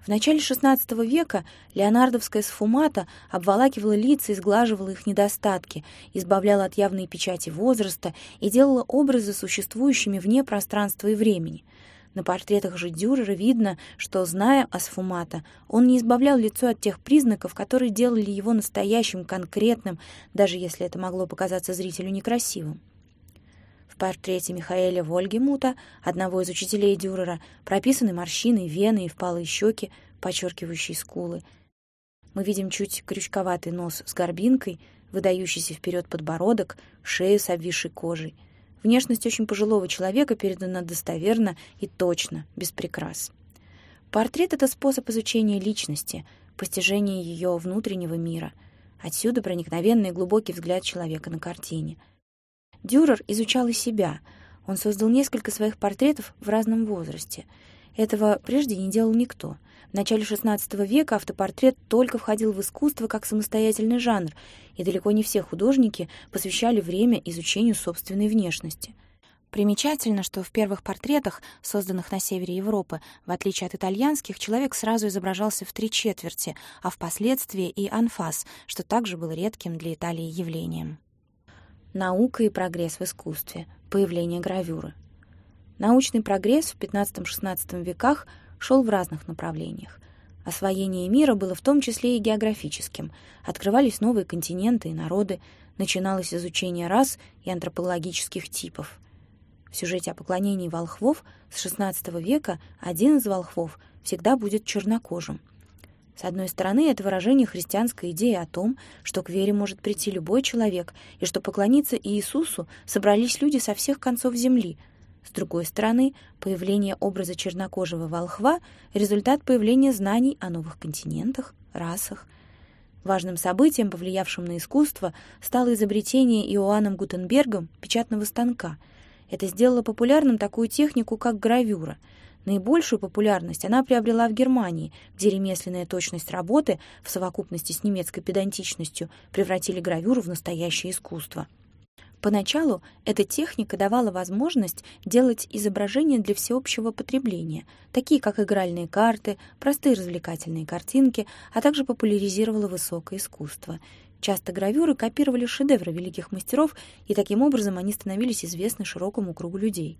В начале XVI века леонардовская сфумата обволакивала лица и сглаживала их недостатки, избавляла от явной печати возраста и делала образы существующими вне пространства и времени — на портретах же Дюрера видно, что, зная Асфумата, он не избавлял лицо от тех признаков, которые делали его настоящим, конкретным, даже если это могло показаться зрителю некрасивым. В портрете Михаэля Вольгемута, одного из учителей Дюрера, прописаны морщины, вены и впалые щеки, подчеркивающие скулы. Мы видим чуть крючковатый нос с горбинкой, выдающийся вперед подбородок, шею с обвисшей кожей — Внешность очень пожилого человека передана достоверно и точно, без прикрас. Портрет — это способ изучения личности, постижения ее внутреннего мира. Отсюда проникновенный и глубокий взгляд человека на картине. Дюрер изучал и себя. Он создал несколько своих портретов в разном возрасте. Этого прежде не делал никто. В начале XVI века автопортрет только входил в искусство как самостоятельный жанр, и далеко не все художники посвящали время изучению собственной внешности. Примечательно, что в первых портретах, созданных на севере Европы, в отличие от итальянских, человек сразу изображался в три четверти, а впоследствии и анфас, что также было редким для Италии явлением. Наука и прогресс в искусстве. Появление гравюры. Научный прогресс в XV-XVI веках шел в разных направлениях. Освоение мира было в том числе и географическим. Открывались новые континенты и народы, начиналось изучение рас и антропологических типов. В сюжете о поклонении волхвов с XVI века один из волхвов всегда будет чернокожим. С одной стороны, это выражение христианской идеи о том, что к вере может прийти любой человек, и что поклониться Иисусу собрались люди со всех концов земли. С другой стороны, появление образа чернокожего волхва — результат появления знаний о новых континентах, расах. Важным событием, повлиявшим на искусство, стало изобретение Иоанном Гутенбергом печатного станка — это сделало популярным такую технику, как гравюра. Наибольшую популярность она приобрела в Германии, где ремесленная точность работы в совокупности с немецкой педантичностью превратили гравюру в настоящее искусство. Поначалу эта техника давала возможность делать изображения для всеобщего потребления, такие как игральные карты, простые развлекательные картинки, а также популяризировала высокое искусство — Часто гравюры копировали шедевры великих мастеров, и таким образом они становились известны широкому кругу людей.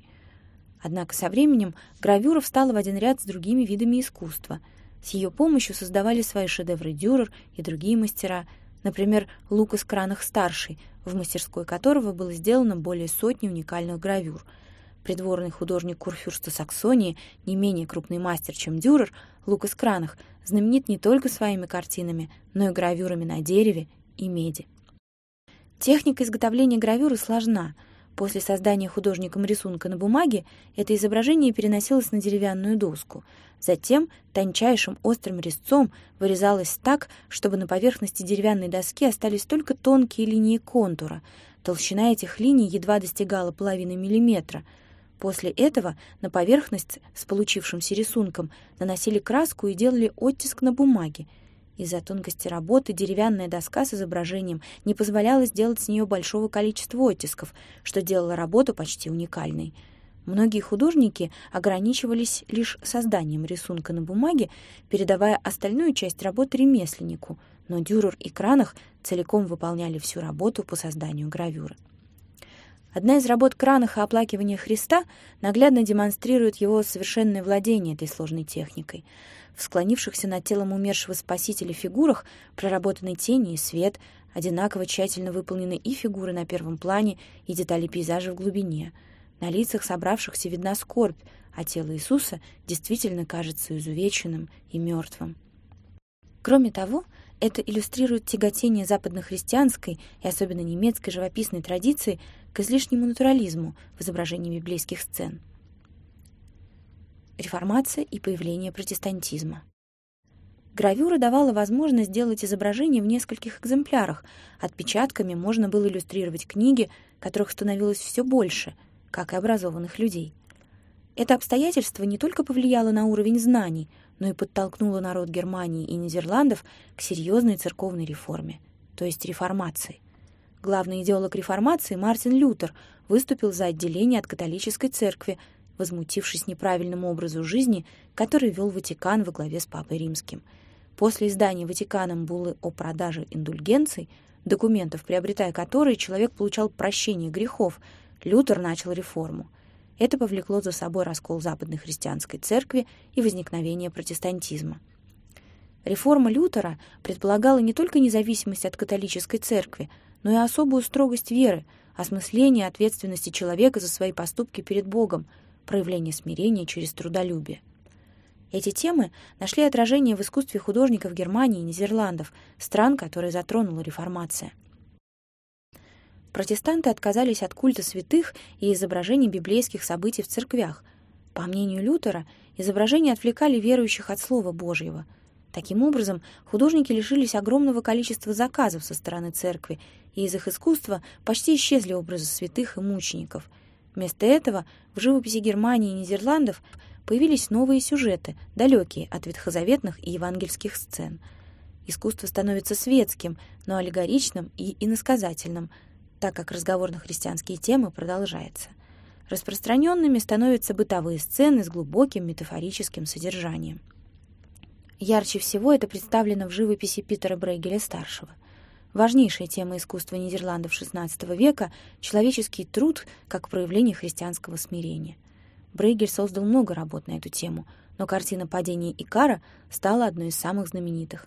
Однако со временем гравюра встала в один ряд с другими видами искусства. С ее помощью создавали свои шедевры Дюрер и другие мастера, например, Лукас Кранах-старший, в мастерской которого было сделано более сотни уникальных гравюр. Придворный художник Курфюрста Саксонии, не менее крупный мастер, чем Дюрер, Лукас Кранах, знаменит не только своими картинами, но и гравюрами на дереве и меди. Техника изготовления гравюры сложна. После создания художником рисунка на бумаге это изображение переносилось на деревянную доску. Затем тончайшим острым резцом вырезалось так, чтобы на поверхности деревянной доски остались только тонкие линии контура. Толщина этих линий едва достигала половины миллиметра. После этого на поверхность с получившимся рисунком наносили краску и делали оттиск на бумаге — из-за тонкости работы деревянная доска с изображением не позволяла сделать с нее большого количества оттисков, что делало работу почти уникальной. Многие художники ограничивались лишь созданием рисунка на бумаге, передавая остальную часть работы ремесленнику, но Дюрер и Кранах целиком выполняли всю работу по созданию гравюры. Одна из работ Кранаха «Оплакивание Христа» наглядно демонстрирует его совершенное владение этой сложной техникой — в склонившихся над телом умершего спасителя фигурах проработаны тени и свет, одинаково тщательно выполнены и фигуры на первом плане, и детали пейзажа в глубине. На лицах собравшихся видна скорбь, а тело Иисуса действительно кажется изувеченным и мертвым. Кроме того, это иллюстрирует тяготение западнохристианской и особенно немецкой живописной традиции к излишнему натурализму в изображении библейских сцен — реформация и появление протестантизма. Гравюра давала возможность сделать изображение в нескольких экземплярах. Отпечатками можно было иллюстрировать книги, которых становилось все больше, как и образованных людей. Это обстоятельство не только повлияло на уровень знаний, но и подтолкнуло народ Германии и Нидерландов к серьезной церковной реформе, то есть реформации. Главный идеолог реформации Мартин Лютер выступил за отделение от католической церкви, возмутившись неправильному образу жизни, который вел Ватикан во главе с Папой Римским. После издания Ватиканом буллы о продаже индульгенций, документов, приобретая которые человек получал прощение грехов, Лютер начал реформу. Это повлекло за собой раскол Западной христианской церкви и возникновение протестантизма. Реформа Лютера предполагала не только независимость от католической церкви, но и особую строгость веры, осмысление ответственности человека за свои поступки перед Богом — проявление смирения через трудолюбие. Эти темы нашли отражение в искусстве художников Германии и Нидерландов, стран, которые затронула реформация. Протестанты отказались от культа святых и изображений библейских событий в церквях. По мнению Лютера, изображения отвлекали верующих от Слова Божьего. Таким образом, художники лишились огромного количества заказов со стороны церкви, и из их искусства почти исчезли образы святых и мучеников. Вместо этого в живописи Германии и Нидерландов появились новые сюжеты, далекие от ветхозаветных и евангельских сцен. Искусство становится светским, но аллегоричным и иносказательным, так как разговор на христианские темы продолжается. Распространенными становятся бытовые сцены с глубоким метафорическим содержанием. Ярче всего это представлено в живописи Питера Брейгеля-старшего. Важнейшая тема искусства Нидерландов XVI века — человеческий труд как проявление христианского смирения. Брейгель создал много работ на эту тему, но картина «Падение Икара» стала одной из самых знаменитых.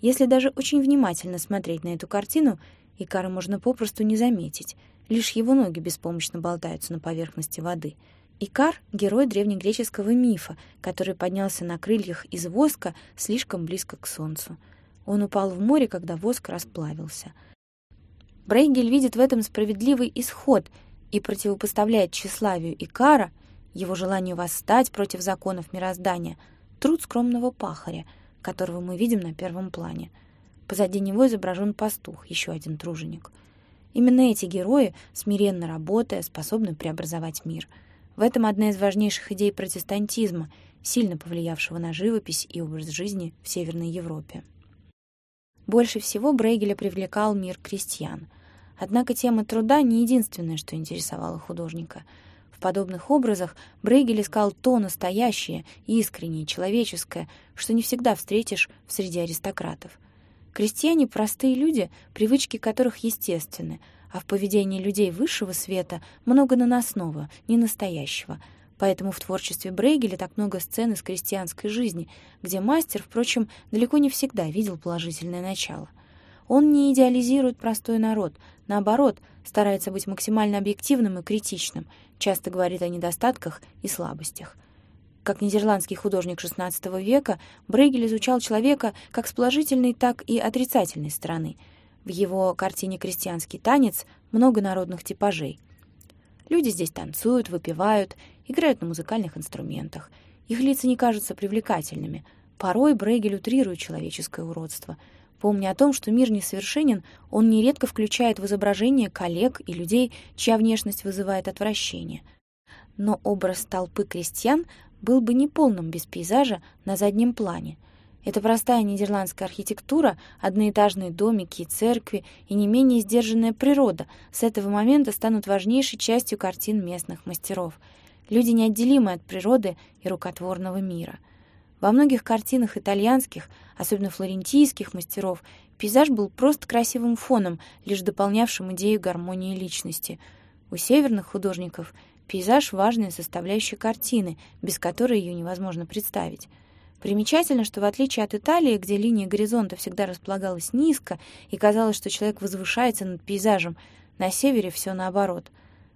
Если даже очень внимательно смотреть на эту картину, Икара можно попросту не заметить, лишь его ноги беспомощно болтаются на поверхности воды. Икар — герой древнегреческого мифа, который поднялся на крыльях из воска слишком близко к солнцу. Он упал в море, когда воск расплавился. Брейгель видит в этом справедливый исход и противопоставляет тщеславию Икара — его желанию восстать против законов мироздания, труд скромного пахаря, которого мы видим на первом плане. Позади него изображен пастух, еще один труженик. Именно эти герои, смиренно работая, способны преобразовать мир. В этом одна из важнейших идей протестантизма, сильно повлиявшего на живопись и образ жизни в Северной Европе. Больше всего Брейгеля привлекал мир крестьян. Однако тема труда не единственное, что интересовало художника — подобных образах Брейгель искал то настоящее, искреннее, человеческое, что не всегда встретишь в среде аристократов. Крестьяне — простые люди, привычки которых естественны, а в поведении людей высшего света много наносного, не настоящего. Поэтому в творчестве Брейгеля так много сцен из крестьянской жизни, где мастер, впрочем, далеко не всегда видел положительное начало — он не идеализирует простой народ, наоборот, старается быть максимально объективным и критичным, часто говорит о недостатках и слабостях. Как нидерландский художник XVI века, Брейгель изучал человека как с положительной, так и отрицательной стороны. В его картине «Крестьянский танец» много народных типажей. Люди здесь танцуют, выпивают, играют на музыкальных инструментах. Их лица не кажутся привлекательными. Порой Брейгель утрирует человеческое уродство — Помня о том, что мир несовершенен, он нередко включает в изображение коллег и людей, чья внешность вызывает отвращение. Но образ толпы крестьян был бы неполным без пейзажа на заднем плане. Это простая нидерландская архитектура, одноэтажные домики и церкви и не менее сдержанная природа с этого момента станут важнейшей частью картин местных мастеров. Люди неотделимы от природы и рукотворного мира — во многих картинах итальянских, особенно флорентийских мастеров, пейзаж был просто красивым фоном, лишь дополнявшим идею гармонии личности. У северных художников пейзаж — важная составляющая картины, без которой ее невозможно представить. Примечательно, что в отличие от Италии, где линия горизонта всегда располагалась низко и казалось, что человек возвышается над пейзажем, на севере все наоборот.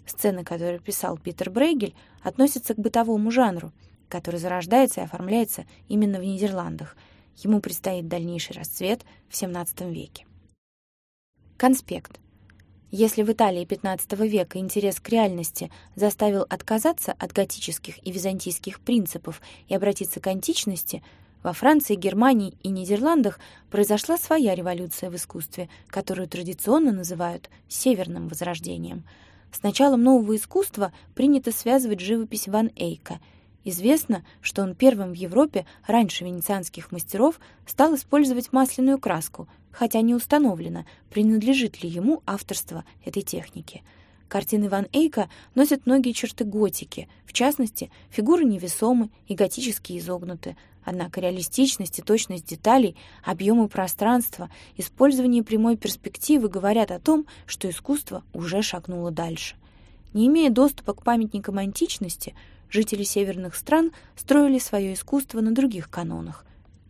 Сцены, которые писал Питер Брейгель, относятся к бытовому жанру — который зарождается и оформляется именно в Нидерландах. Ему предстоит дальнейший расцвет в XVII веке. Конспект. Если в Италии XV века интерес к реальности заставил отказаться от готических и византийских принципов и обратиться к античности, во Франции, Германии и Нидерландах произошла своя революция в искусстве, которую традиционно называют «северным возрождением». С началом нового искусства принято связывать живопись Ван Эйка — Известно, что он первым в Европе, раньше венецианских мастеров, стал использовать масляную краску, хотя не установлено, принадлежит ли ему авторство этой техники. Картины Ван Эйка носят многие черты готики, в частности, фигуры невесомы и готически изогнуты, однако реалистичность и точность деталей, объемы пространства, использование прямой перспективы говорят о том, что искусство уже шагнуло дальше. Не имея доступа к памятникам античности, жители северных стран строили свое искусство на других канонах.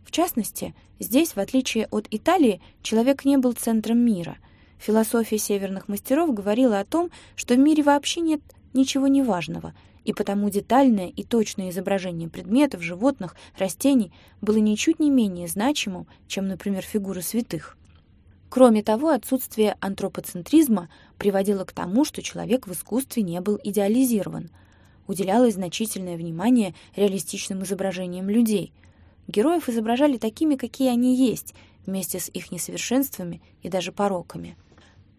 В частности, здесь, в отличие от Италии, человек не был центром мира. Философия северных мастеров говорила о том, что в мире вообще нет ничего неважного, и потому детальное и точное изображение предметов, животных, растений было ничуть не менее значимым, чем, например, фигуры святых. Кроме того, отсутствие антропоцентризма приводило к тому, что человек в искусстве не был идеализирован – уделялось значительное внимание реалистичным изображениям людей. Героев изображали такими, какие они есть, вместе с их несовершенствами и даже пороками.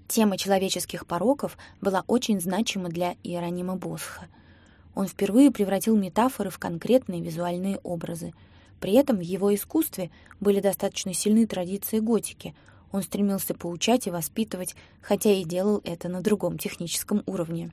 Тема человеческих пороков была очень значима для Иеронима Босха. Он впервые превратил метафоры в конкретные визуальные образы. При этом в его искусстве были достаточно сильны традиции готики. Он стремился поучать и воспитывать, хотя и делал это на другом техническом уровне.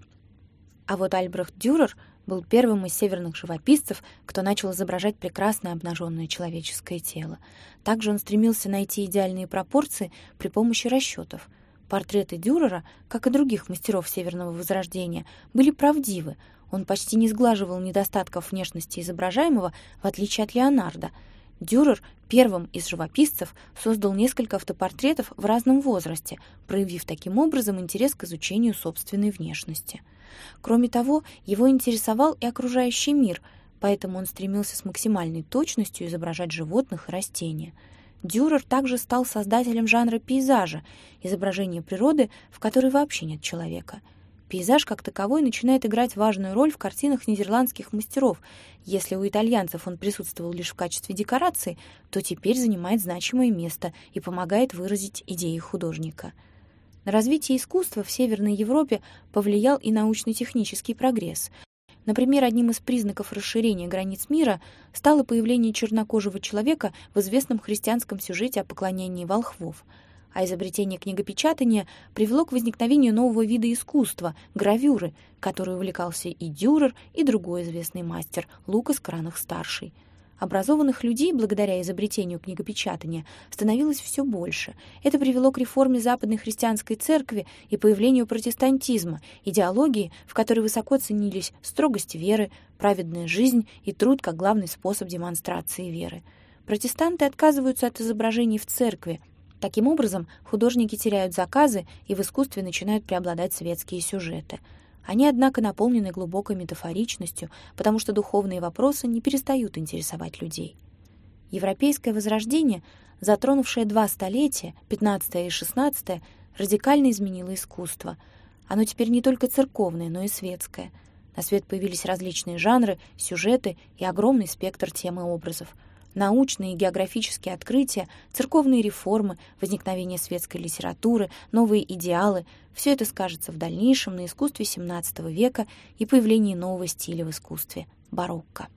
А вот Альбрехт Дюрер был первым из северных живописцев, кто начал изображать прекрасное обнаженное человеческое тело. Также он стремился найти идеальные пропорции при помощи расчетов. Портреты Дюрера, как и других мастеров Северного Возрождения, были правдивы. Он почти не сглаживал недостатков внешности изображаемого, в отличие от Леонардо — Дюрер первым из живописцев создал несколько автопортретов в разном возрасте, проявив таким образом интерес к изучению собственной внешности. Кроме того, его интересовал и окружающий мир, поэтому он стремился с максимальной точностью изображать животных и растения. Дюрер также стал создателем жанра пейзажа, изображения природы, в которой вообще нет человека — Пейзаж как таковой начинает играть важную роль в картинах нидерландских мастеров. Если у итальянцев он присутствовал лишь в качестве декорации, то теперь занимает значимое место и помогает выразить идеи художника. На развитие искусства в Северной Европе повлиял и научно-технический прогресс. Например, одним из признаков расширения границ мира стало появление чернокожего человека в известном христианском сюжете о поклонении волхвов — а изобретение книгопечатания привело к возникновению нового вида искусства — гравюры, которой увлекался и Дюрер, и другой известный мастер — Лукас Кранах-старший. Образованных людей, благодаря изобретению книгопечатания, становилось все больше. Это привело к реформе Западной христианской церкви и появлению протестантизма, идеологии, в которой высоко ценились строгость веры, праведная жизнь и труд как главный способ демонстрации веры. Протестанты отказываются от изображений в церкви, Таким образом, художники теряют заказы, и в искусстве начинают преобладать светские сюжеты. Они, однако, наполнены глубокой метафоричностью, потому что духовные вопросы не перестают интересовать людей. Европейское возрождение, затронувшее два столетия, 15 и 16, радикально изменило искусство. Оно теперь не только церковное, но и светское. На свет появились различные жанры, сюжеты и огромный спектр тем и образов — научные и географические открытия, церковные реформы, возникновение светской литературы, новые идеалы — все это скажется в дальнейшем на искусстве XVII века и появлении нового стиля в искусстве — барокко.